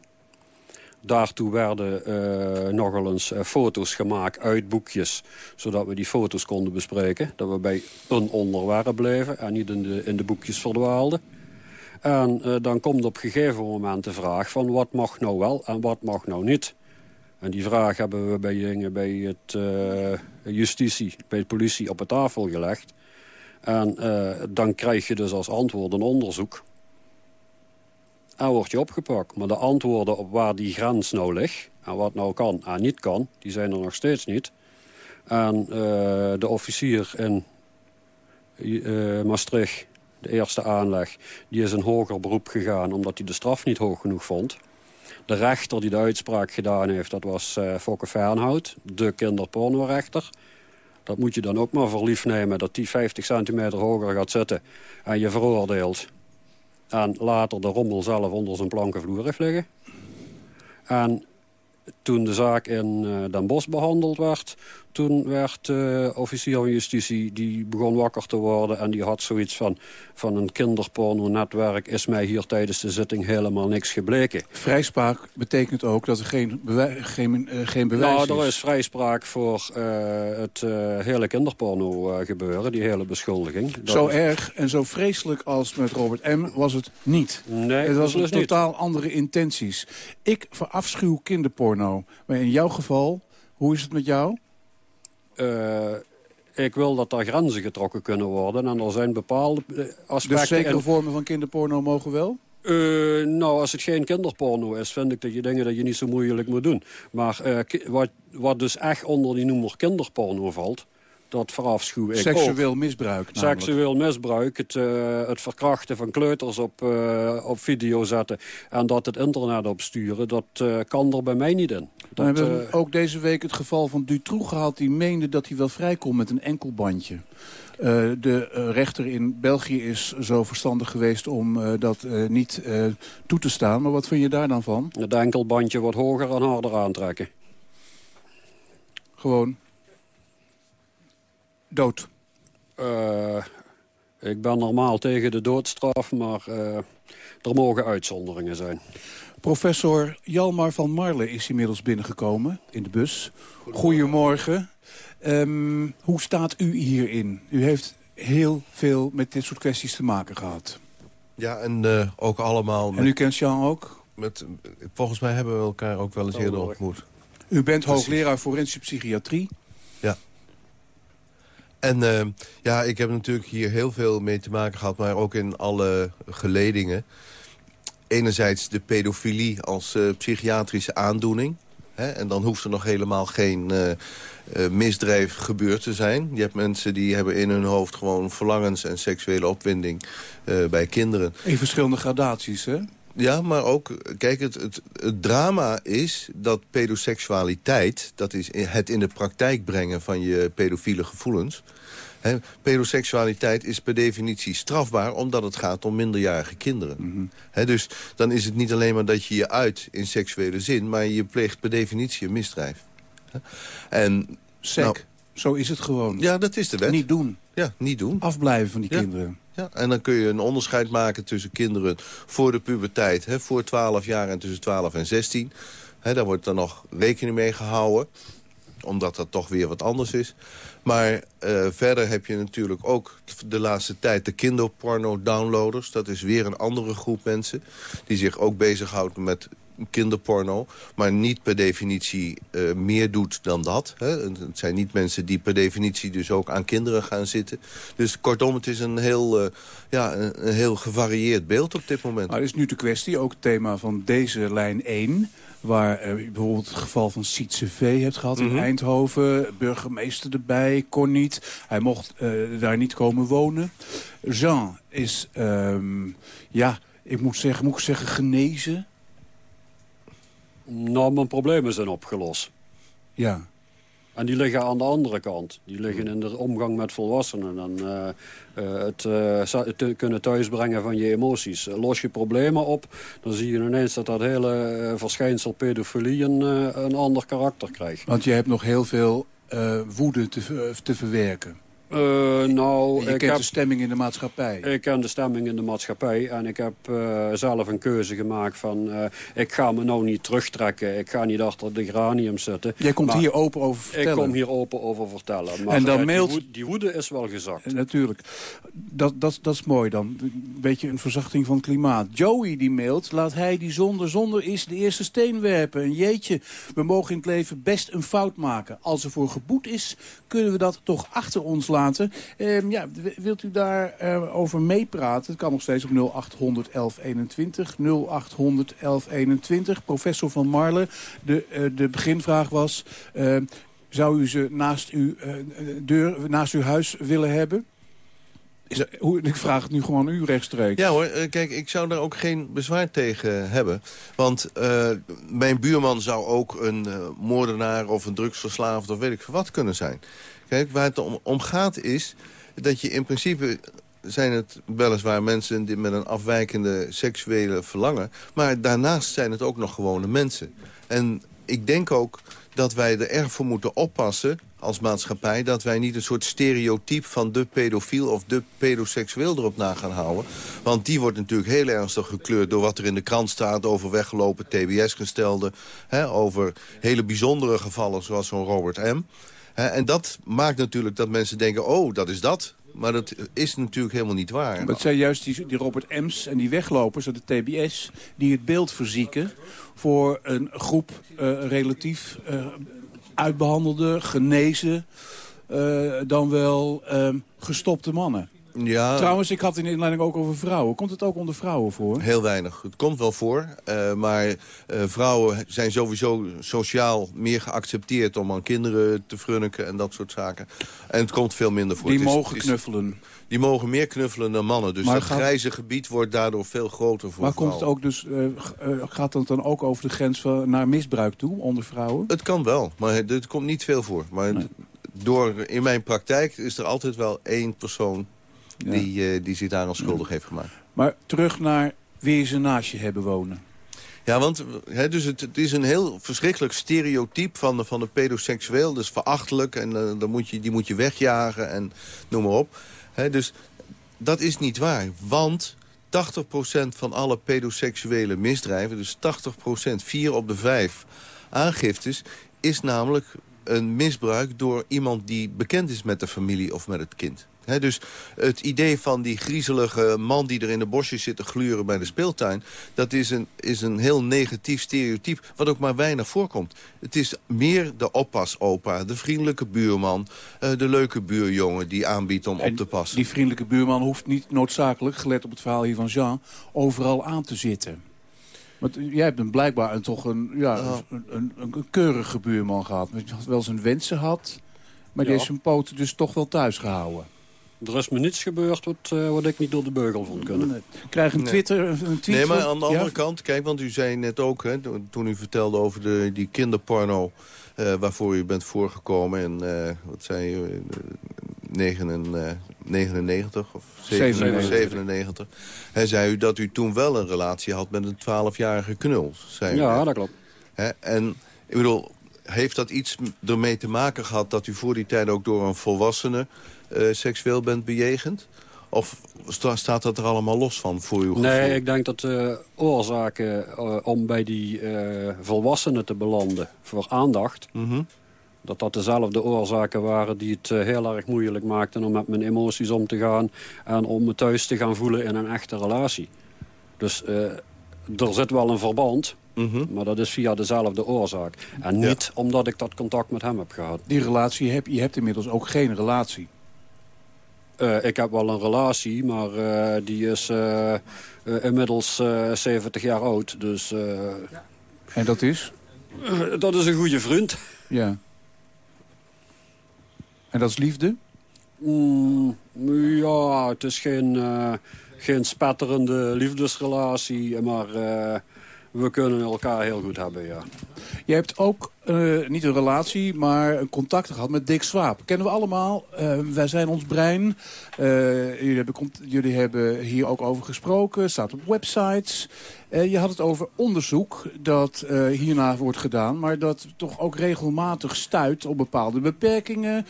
Daartoe werden eh, nogal eens eh, foto's gemaakt uit boekjes... zodat we die foto's konden bespreken. Dat we bij een onderwerp bleven en niet in de, in de boekjes verdwaalden. En eh, dan komt op een gegeven moment de vraag van wat mag nou wel en wat mag nou niet. En die vraag hebben we bij, bij het justitie, bij de politie op de tafel gelegd. En dan krijg je dus als antwoord een onderzoek. En word je opgepakt. Maar de antwoorden op waar die grens nou ligt... en wat nou kan en niet kan, die zijn er nog steeds niet. En eh, de officier in eh, Maastricht, de eerste aanleg... die is een hoger beroep gegaan omdat hij de straf niet hoog genoeg vond. De rechter die de uitspraak gedaan heeft, dat was eh Fokke Fernhout... de kinderpornorechter. Dat moet je dan ook maar voor lief nemen... dat die 50 centimeter hoger gaat zitten en je veroordeelt... En later de rommel zelf onder zijn plankenvloer heeft liggen. En toen de zaak in uh, Den Bosch behandeld werd... toen werd uh, officier van justitie, die begon wakker te worden... en die had zoiets van, van een kinderporno-netwerk... is mij hier tijdens de zitting helemaal niks gebleken. Vrijspraak betekent ook dat er geen, bewij geen, uh, geen bewijs nou, is. er is vrijspraak voor het hele kinderporno gebeuren, die hele beschuldiging. Dat zo is... erg en zo vreselijk als met Robert M. was het niet. Nee, het was dus totaal niet. andere intenties. Ik verafschuw kinderporno. Maar in jouw geval, hoe is het met jou? Uh, ik wil dat daar grenzen getrokken kunnen worden. En er zijn bepaalde aspecten... Dus zekere vormen van kinderporno mogen wel? Uh, nou, als het geen kinderporno is, vind ik dat je dingen dat je niet zo moeilijk moet doen. Maar uh, wat, wat dus echt onder die noemer kinderporno valt... dat verafschuw ik Seksueel ook. misbruik namelijk. Seksueel misbruik, het, uh, het verkrachten van kleuters op, uh, op video zetten... en dat het internet opsturen, dat uh, kan er bij mij niet in. Dat, we hebben ook deze week het geval van Dutroux gehad... die meende dat hij wel vrijkomt met een enkel bandje. Uh, de uh, rechter in België is zo verstandig geweest om uh, dat niet toe te staan. Maar wat vind je daar dan van? Het enkelbandje wordt hoger en harder aantrekken. Gewoon dood. Uh, ik ben normaal tegen de doodstraf, maar uh, er mogen uitzonderingen zijn. Professor Jalmar van Marle is inmiddels binnengekomen in de bus. Goedemorgen. Um, hoe staat u hierin? U heeft heel veel met dit soort kwesties te maken gehad. Ja, en uh, ook allemaal... Met, en u kent Jean ook? Met, volgens mij hebben we elkaar ook wel eens eerder ontmoet. U bent hoogleraar forensische psychiatrie. En uh, ja, ik heb natuurlijk hier heel veel mee te maken gehad... maar ook in alle geledingen. Enerzijds de pedofilie als uh, psychiatrische aandoening. Hè? En dan hoeft er nog helemaal geen uh, misdrijf gebeurd te zijn. Je hebt mensen die hebben in hun hoofd gewoon verlangens en seksuele opwinding bij kinderen. In verschillende gradaties, hè? Ja, maar ook, kijk, het, het, het, drama is dat pedoseksualiteit... dat is het in de praktijk brengen van je pedofiele gevoelens... He, pedoseksualiteit is per definitie strafbaar... omdat het gaat om minderjarige kinderen. Mm -hmm. He, dus dan is het niet alleen maar dat je je uit in seksuele zin... maar je pleegt per definitie een misdrijf. He? En, Sek, nou, zo is het gewoon. Ja, dat is de wet. Niet doen. Ja, niet doen. Afblijven van die ja. kinderen. Ja, en dan kun je een onderscheid maken tussen kinderen voor de puberteit... Hè, voor 12 jaar en tussen 12 en 16. Hè, daar wordt dan nog rekening mee gehouden omdat dat toch weer wat anders is. Maar uh, verder heb je natuurlijk ook de laatste tijd de kinderporno-downloaders. Dat is weer een andere groep mensen die zich ook bezighoudt met kinderporno... maar niet per definitie eh, meer doet dan dat. Hè. Het zijn niet mensen die per definitie dus ook aan kinderen gaan zitten. Dus kortom, het is een heel, eh, ja, een, een heel gevarieerd beeld op dit moment. Maar is nu de kwestie, ook het thema van deze lijn 1... waar eh, je bijvoorbeeld het geval van Sietse V hebt gehad Mhm. in Eindhoven. Burgemeester erbij, kon niet. Hij mocht eh, daar niet komen wonen. Jean is, ehm, ja, ik moet zeggen, moet ik zeggen genezen? Nou, mijn problemen zijn opgelost. Ja. En die liggen aan de andere kant. Die liggen in de omgang met volwassenen. En eh, eh, het, eh, het te- kunnen thuisbrengen van je emoties. Eh, Los je problemen op, dan zie je ineens dat dat hele eh, verschijnsel pedofilie een, eh, een ander karakter krijgt. Want je hebt nog heel veel eh, woede te, te verwerken. Eh, nou, je ik kent heb, de stemming in de maatschappij. ik ken de stemming in de maatschappij. En ik heb eh, zelf een keuze gemaakt van... eh, ik ga me nou niet terugtrekken. Ik ga niet achter de geranium zitten. Jij komt Maar hier open over vertellen. Ik kom hier open over vertellen. Maar En dan mailt- die, woede, die woede is wel gezakt. Natuurlijk. Dat, dat, dat is mooi dan. Een beetje een verzachting van het klimaat. Joey die mailt, laat hij die zonder zonder is de eerste steen werpen. En jeetje, we mogen in het leven best een fout maken. Als er voor geboet is, kunnen we dat toch achter ons laten. Ehm, ja, wilt u daar eh, over meepraten? Het kan nog steeds op 0800 1121. 0800 1121. Professor van Marle, de, eh, de beginvraag was... eh, zou u ze naast uw, eh, deur, naast uw huis willen hebben? Is, hoe, ik vraag het nu gewoon u rechtstreeks. Ja hoor, kijk, ik zou daar ook geen bezwaar tegen hebben. Want eh, mijn buurman zou ook een moordenaar of een drugsverslaafd of weet ik veel wat kunnen zijn. Kijk, waar het om, gaat is dat je in principe zijn het weliswaar mensen met een afwijkende seksuele verlangen. Maar daarnaast zijn het ook nog gewone mensen. En ik denk ook dat wij er erg voor moeten oppassen als maatschappij... dat wij niet een soort stereotype van de pedofiel of de pedoseksueel erop na gaan houden. Want die wordt natuurlijk heel ernstig gekleurd door wat er in de krant staat... over weggelopen TBS-gestelden, over hele bijzondere gevallen zoals zo'n Robert M. En dat maakt natuurlijk dat mensen denken, oh, dat is dat. Maar dat is natuurlijk helemaal niet waar. Maar het zijn juist die, Robert Ems en die weglopers uit de TBS... die het beeld verzieken voor een groep eh, relatief eh, uitbehandelde, genezen... eh, dan wel eh, gestopte mannen. Ja, Trouwens, ik had in de inleiding ook over vrouwen. Komt het ook onder vrouwen voor? Heel weinig. Het komt wel voor. eh, maar eh, vrouwen zijn sowieso sociaal meer geaccepteerd... om aan kinderen te frunniken en dat soort zaken. En het komt veel minder voor. Die Het mogen is- knuffelen. Die mogen meer knuffelen dan mannen. Dus Maar dat gaat- grijze gebied wordt daardoor veel groter voor Maar komt het vrouwen. ook dus, eh, gaat het dan ook over de grens van, naar misbruik toe onder vrouwen? Het kan wel, maar het, het komt niet veel voor. Maar door, in mijn praktijk is er altijd wel één persoon... Ja. Die, eh, die zich daar als schuldig heeft gemaakt. Maar terug naar wie ze naast je hebben wonen. Ja, want dus het, het is een heel verschrikkelijk stereotype van de, van de pedoseksueel. Dus verachtelijk en eh, dan moet je, die moet je wegjagen en noem maar op. Dus dat is niet waar, want 80% van alle pedoseksuele misdrijven... dus 80%, 4 op de 5 aangiftes... is namelijk een misbruik door iemand die bekend is met de familie of met het kind. Dus het idee van die griezelige man die er in de bosjes zit te gluren bij de speeltuin... dat is een, is een heel negatief stereotype, wat ook maar weinig voorkomt. Het is meer de oppasopa, de vriendelijke buurman... eh, de leuke buurjongen die aanbiedt om op te passen. Die vriendelijke buurman hoeft niet noodzakelijk, gelet op het verhaal hier van Jean, overal aan te zitten. Want jij hebt een, blijkbaar een, toch een, ja, Oh. een, een, een, keurige buurman gehad. Wel zijn wensen had, maar die heeft zijn poten dus toch wel thuis gehouden. Er is me niets gebeurd wat, eh, wat ik niet door de beugel vond kunnen. Ik krijg een, Nee. Twitter, een tweet Nee, maar van- aan de ja? andere kant, kijk, want u zei net ook... Hè, to- toen u vertelde over de, die kinderporno eh, waarvoor u bent voorgekomen... en eh, wat zei u, eh, negen en, eh, 99 of 97, 97... Hè, zei u dat u toen wel een relatie had met een 12-jarige knul. Zei u Ja, dat klopt. Hè, en ik bedoel, heeft dat iets ermee te maken gehad... dat u voor die tijd ook door een volwassene seksueel bent bejegend? Of sta- staat dat er allemaal los van voor uw gevoel? Nee, ik denk dat de oorzaken eh, om bij die eh, volwassenen te belanden voor aandacht... Mhm. dat dat dezelfde oorzaken waren die het eh, heel erg moeilijk maakten... om met mijn emoties om te gaan en om me thuis te gaan voelen in een echte relatie. Dus eh, er zit wel een verband, maar dat is via dezelfde oorzaak. En niet omdat ik dat contact met hem heb gehad. Die relatie heb je hebt inmiddels ook geen relatie. Eh, ik heb wel een relatie, maar eh, die is eh, inmiddels eh, 70 jaar oud. Dus En dat is? dat is een goede vriend. Ja. En dat is liefde? Mm, ja, het is geen, geen spetterende liefdesrelatie, maar we kunnen elkaar heel goed hebben, ja. Je hebt ook eh, niet een relatie, maar een contact gehad met Dick Swaap. Kennen we allemaal. Eh, wij zijn ons brein. Eh, jullie, hebben, jullie hebben hier ook over gesproken. Staat op websites. Je had het over onderzoek dat hierna wordt gedaan. Maar dat toch ook regelmatig stuit op bepaalde beperkingen.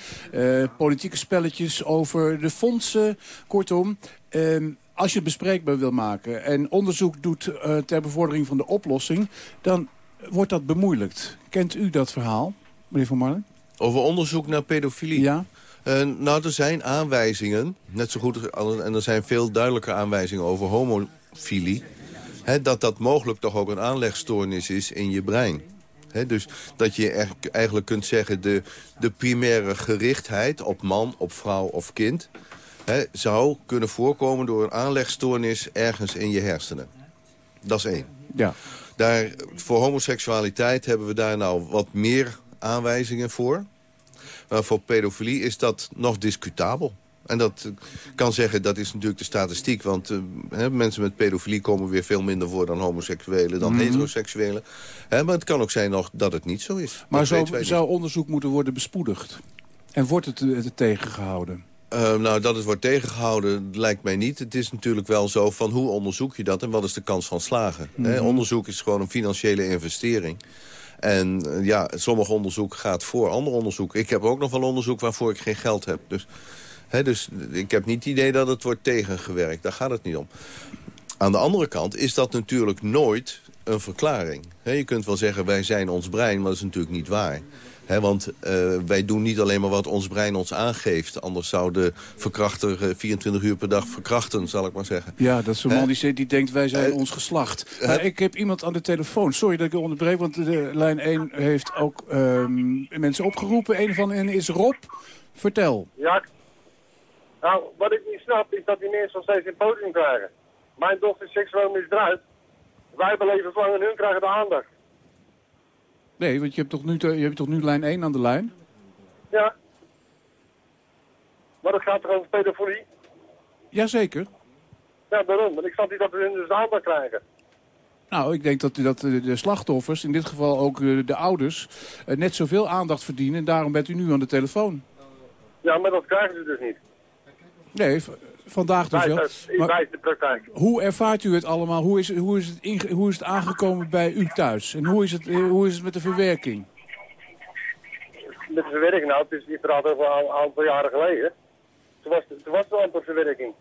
politieke spelletjes over de fondsen. Kortom, ehm, als je het bespreekbaar wil maken en onderzoek doet eh, ter bevordering van de oplossing... dan wordt dat bemoeilijkt. Kent u dat verhaal, meneer Van Marlen? Over onderzoek naar pedofilie? Ja. Eh, nou, er zijn aanwijzingen, net zo goed, als- en er zijn veel duidelijke aanwijzingen over homofilie... Hè, dat dat mogelijk toch ook een aanlegstoornis is in je brein. Dus dat je eigenlijk kunt zeggen... de, de primaire gerichtheid op man, op vrouw of kind... Hè, zou kunnen voorkomen door een aanlegstoornis ergens in je hersenen. Dat is één. Ja. Daar, voor homoseksualiteit hebben we daar nou wat meer aanwijzingen voor. Maar voor pedofilie is dat nog discutabel. En dat eh, kan zeggen, dat is natuurlijk de statistiek. Want eh, hè, mensen met pedofilie komen weer veel minder voor dan homoseksuelen, dan Mhm. heteroseksuelen. Hè, maar het kan ook zijn nog dat het niet zo is. Maar zou, niet. zou onderzoek moeten worden bespoedigd? En wordt het, eh, het tegengehouden? Eh, nou, dat het wordt tegengehouden lijkt mij niet. Het is natuurlijk wel zo van hoe onderzoek je dat en wat is de kans van slagen. Hè, Mhm. onderzoek is gewoon een financiële investering. En eh, ja, sommig onderzoek gaat voor ander onderzoek. Ik heb ook nog wel onderzoek waarvoor ik geen geld heb. Dus, hè, dus ik heb niet het idee dat het wordt tegengewerkt. Daar gaat het niet om. Aan de andere kant is dat natuurlijk nooit een verklaring. Hè, je kunt wel zeggen, wij zijn ons brein, maar dat is natuurlijk niet waar. Hè, want eh, wij doen niet alleen maar wat ons brein ons aangeeft. Anders zou de verkrachter eh, 24 uur per dag verkrachten, zal ik maar zeggen. Ja, dat is een man die, zegt- die denkt wij zijn ons geslacht. Maar ik heb iemand aan de telefoon. Sorry dat ik u onderbreek, want de lijn 1 heeft ook ehm, mensen opgeroepen. Een van hen is Rob. Vertel. Ja, nou, wat ik niet snap is dat die mensen nog steeds een podium krijgen. Mijn dochter is seksueel misbruikt. Wij beleven lang en hun krijgen de aandacht. Nee, want je hebt toch nu, je hebt toch nu lijn 1 aan de lijn? Ja. Maar dat gaat toch over pedofilie? Jazeker. Ja, daarom. Want ik snap niet dat we dus de aandacht krijgen. Nou, ik denk dat, dat de de slachtoffers, in dit geval ook eh, de ouders, eh, net zoveel aandacht verdienen. En daarom bent u nu aan de telefoon. Ja, maar dat krijgen ze dus niet. Nee, vandaag dus wel. Maar de praktijk. hoe ervaart u het allemaal? Hoe is, hoe, is het hoe is het aangekomen bij u thuis? En hoe is het, eh, hoe is het met de verwerking? Met de verwerking nou, het is die praat over een aantal jaren geleden. Toen was, toen was er amper verwerking.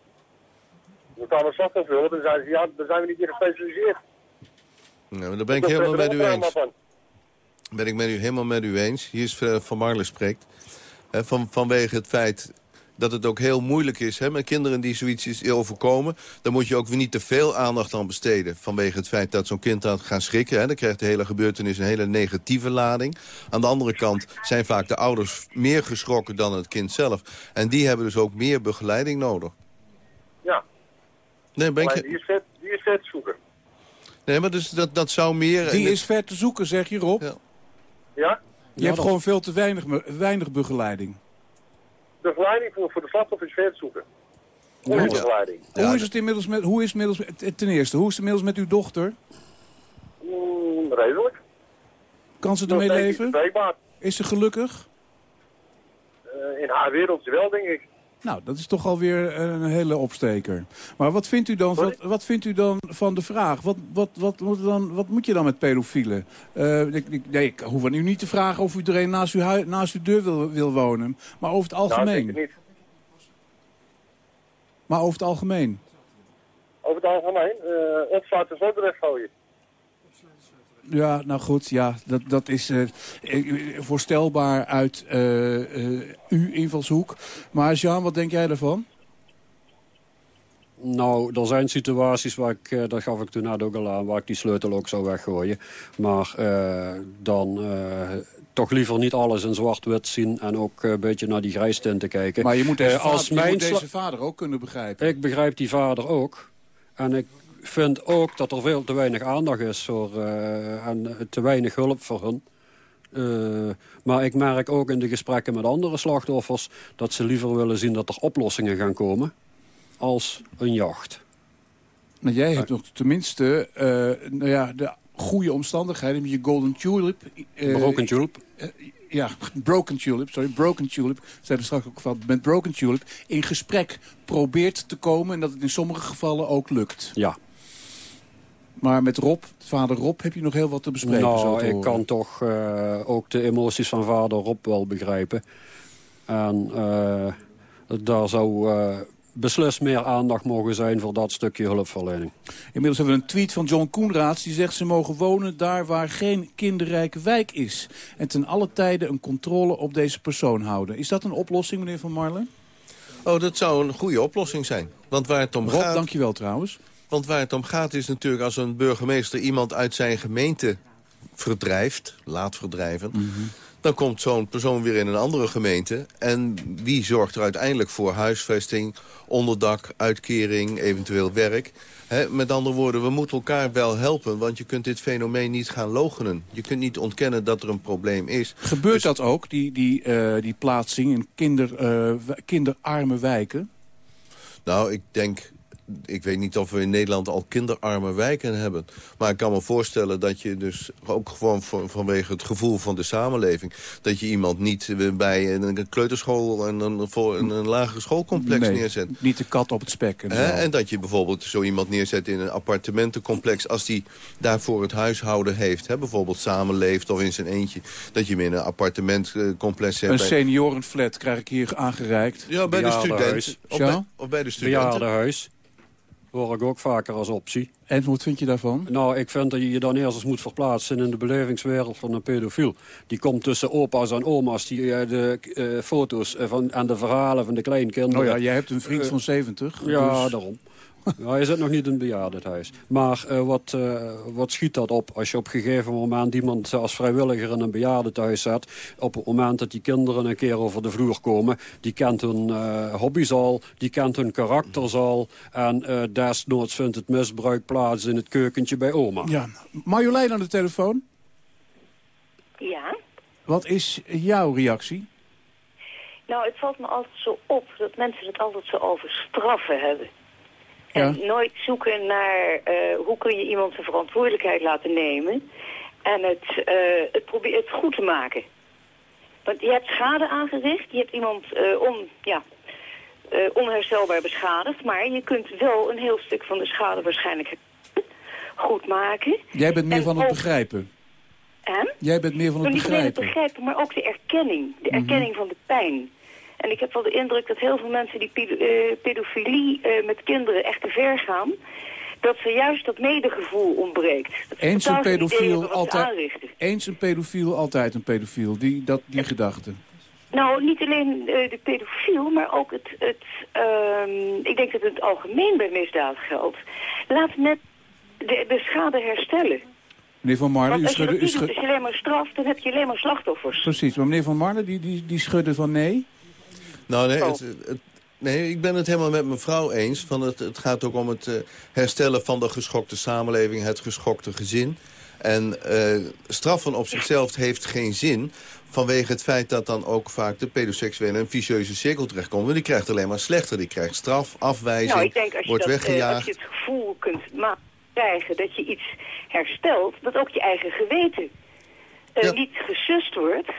We kwamen slachtofferhulp en zeiden ze, ja, daar zijn we niet in gespecialiseerd. Nou, daar ben ik helemaal met u eens. ben ik met u, helemaal met u eens. Hier is Van Marle spreekt. Van, vanwege het feit dat het ook heel moeilijk is hè, met kinderen die zoiets is overkomen. Dan moet je ook weer niet te veel aandacht aan besteden. Vanwege het feit dat zo'n kind aan gaan schrikken. Hè, dan krijgt de hele gebeurtenis een hele negatieve lading. Aan de andere kant zijn vaak de ouders meer geschrokken dan het kind zelf. En die hebben dus ook meer begeleiding nodig. Ja, Nee, ben alleen die is vet, die is vet zoeken. nee maar dus dat, dat zou meer... Die is ver te zoeken, zeg je Rob. Ja? Je hebt gewoon veel te weinig, me- weinig begeleiding. De begeleiding voor, voor de slachtoffers is vet zoeken. Hoe- begeleiding. Hoe is het inmiddels met, hoe is het inmiddels, ten eerste, hoe is het inmiddels met uw dochter? Mm, redelijk. Kan ze ermee leven? Is ze gelukkig? Eh, in haar wereldje wel, denk ik. Nou, dat is toch alweer een hele opsteker. Maar wat vindt u dan, wat, wat vindt u dan van de vraag? Wat, wat, wat, moet, dan, wat moet je dan met pedofielen? Eh, ik, ik, nee, ik hoef aan u niet te vragen of u er een naast uw, naast uw deur wil, wil wonen. Maar over het Nou, algemeen. zeker niet. maar over het algemeen. Over het algemeen, eh opsluiten zo terecht gooien. Ja, nou goed, ja, dat, dat is eh, voorstelbaar uit eh, uw invalshoek. Maar Jean, wat denk jij daarvan? Nou, er zijn situaties waar ik, dat gaf ik toen net ook al aan, waar ik die sleutel ook zou weggooien. Maar dan toch liever niet alles in zwart-wit zien en ook een beetje naar die grijstinten kijken. Maar je moet deze, als vader, mijn moet deze vader ook kunnen begrijpen. Ik begrijp die vader ook. En ik vind ook dat er veel te weinig aandacht is voor, eh, en eh, te weinig hulp voor hun. Eh, maar ik merk ook in de gesprekken met andere slachtoffers... dat ze liever willen zien dat er oplossingen gaan komen als een jacht. Nou, jij hebt nog tenminste nou ja, de goede omstandigheden met je Golden Tulip. Broken Tulip. ja, Broken Tulip, sorry, Broken Tulip. Zeiden straks ook van met Broken Tulip in gesprek probeert te komen... en dat het in sommige gevallen ook lukt. Ja. Maar met Rob, vader Rob, heb je nog heel wat te bespreken. zo nou, te ik kan toch eh, ook de emoties van vader Rob wel begrijpen. En eh, daar zou eh beslist meer aandacht mogen zijn voor dat stukje hulpverlening. Inmiddels hebben we een tweet van John Koenraads. Die zegt ze mogen wonen daar waar geen kinderrijke wijk is. En ten alle tijde een controle op deze persoon houden. Is dat een oplossing, meneer Van Marlen? Oh, dat zou een goede oplossing zijn. Want waar het om Rob, gaat... dankjewel trouwens. Want waar het om gaat is natuurlijk als een burgemeester iemand uit zijn gemeente verdrijft, laat verdrijven... Mhm. dan komt zo'n persoon weer in een andere gemeente. En wie zorgt er uiteindelijk voor huisvesting, onderdak, uitkering, eventueel werk? Met andere woorden, we moeten elkaar wel helpen, want je kunt dit fenomeen niet gaan logenen. Je kunt niet ontkennen dat er een probleem is. Gebeurt dat ook, die, die, eh, die plaatsing in kinder, eh, kinderarme wijken? Nou, ik denk... Ik weet niet of we in Nederland al kinderarme wijken hebben. Maar ik kan me voorstellen dat je dus ook gewoon van- vanwege het gevoel van de samenleving... dat je iemand niet bij een kleuterschool en een, voor een, een lagere schoolcomplex Nee, neerzet. niet de kat op het spek. En. En dat je bijvoorbeeld zo iemand neerzet in een appartementencomplex... als die daarvoor het huishouden heeft, hè? bijvoorbeeld samenleeft of in zijn eentje... dat je hem in een appartementcomplex zet. Een bij- seniorenflat krijg ik hier aangereikt. Ja, bij de studenten. Of bij, of bij de studenten. Bejaardenhuis. Hoor ik ook vaker als optie. En wat vind je daarvan? Nou, ik vind dat je je dan eerst eens moet verplaatsen in de belevingswereld van een pedofiel. Die komt tussen opa's en oma's die eh, de eh, foto's eh, van, en de verhalen van de kleinkinderen... Nou ja, jij hebt een vriend van 70. Ja, dus- daarom. Ja, hij zit nog niet in het bejaardenhuis. Maar eh, wat, eh, wat schiet dat op als je op een gegeven moment iemand als vrijwilliger in een bejaardentehuis zet? Op het moment dat die kinderen een keer over de vloer komen, die kent hun eh, hobby's al, die kent hun karakters al. En eh, desnoods vindt het misbruik plaats in het keukentje bij oma. Ja, Marjolein aan de telefoon. Ja, Wat is jouw reactie? nou het valt me altijd zo op dat mensen het altijd zo over straffen hebben. En Ja. nooit zoeken naar eh, hoe kun je iemand zijn verantwoordelijkheid laten nemen. En het, eh, het, probeer, het goed te maken. Want je hebt schade aangericht, je hebt iemand on, ja, onherstelbaar beschadigd. Maar je kunt wel een heel stuk van de schade waarschijnlijk goed maken. Jij bent meer En van het ook- begrijpen. En? Jij bent meer van het Maar niet alleen het begrijpen. begrijpen, maar ook de erkenning. De erkenning van de pijn. En ik heb wel de indruk dat heel veel mensen die eh, pedofilie eh, met kinderen echt te ver gaan... dat ze juist dat medegevoel ontbreekt. Dat Eens een pedofiel, altijd, eens een pedofiel, altijd een pedofiel. Die, dat, die gedachte. Nou, niet alleen eh, de pedofiel, maar ook het... het ehm, ik denk dat het algemeen bij misdaad geldt. Laat net de, de schade herstellen. Meneer Van Marlen, u als je schudde... dat U niet doet, schudde als je alleen maar straft, dan heb je alleen maar slachtoffers. precies, maar meneer Van Marlen die, die, die schudde van nee. Nou, nee, Oh. het, het- nee, ik ben het helemaal met mevrouw eens. Van het, het gaat ook om het eh, herstellen van de geschokte samenleving, het geschokte gezin. En eh, straffen op zichzelf heeft geen zin... vanwege het feit dat dan ook vaak de pedoseksuele in een vicieuze cirkel terechtkomt. Want die krijgt alleen maar slechter. Die krijgt straf, afwijzing, Nou, ik denk als je, wordt dat, eh, als je het gevoel kunt krijgen dat je iets herstelt, dat ook je eigen geweten niet gesust wordt,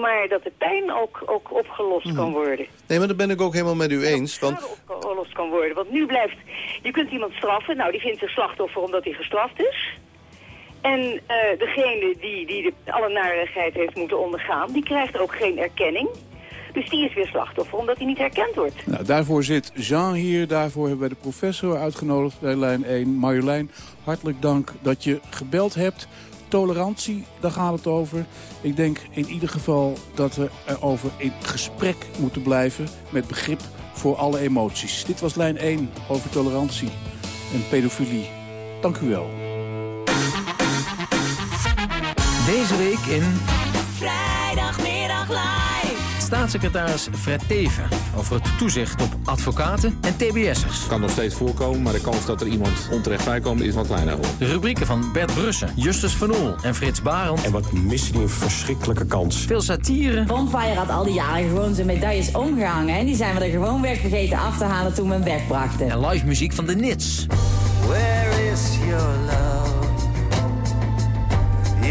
maar dat de pijn ook, ook opgelost kan worden. Nee, maar dat ben ik ook helemaal met u eens. Want Opgelost kan worden. Want nu blijft, je kunt iemand straffen, nou die vindt zich slachtoffer omdat hij gestraft is. En eh, degene die, die de, alle narigheid heeft moeten ondergaan, die krijgt ook geen erkenning. Dus die is weer slachtoffer omdat hij niet herkend wordt. Nou, daarvoor zit Jean hier. Daarvoor hebben wij de professor uitgenodigd bij lijn 1. Marjolein, hartelijk dank dat je gebeld hebt. Tolerantie, daar gaat het over. Ik denk in ieder geval dat we erover in gesprek moeten blijven... met begrip voor alle emoties. Dit was lijn 1 over tolerantie en pedofilie. Dank u wel. Deze week in Vrijdagmiddag live. Staatssecretaris Fred Teven over het toezicht op advocaten en tbs'ers. kan nog steeds voorkomen, maar de kans dat er iemand onterecht vrijkomt is wat kleiner geworden. De rubrieken van Bert Brussen, Justus Van Oel en Frits Barend. En wat die een verschrikkelijke kans. Veel satire. Bonfire had al die jaren gewoon zijn medailles omgehangen. En die zijn we er gewoon weg vergeten af te halen toen we hem wegbrachten. En live muziek van de Nits. Where is your love?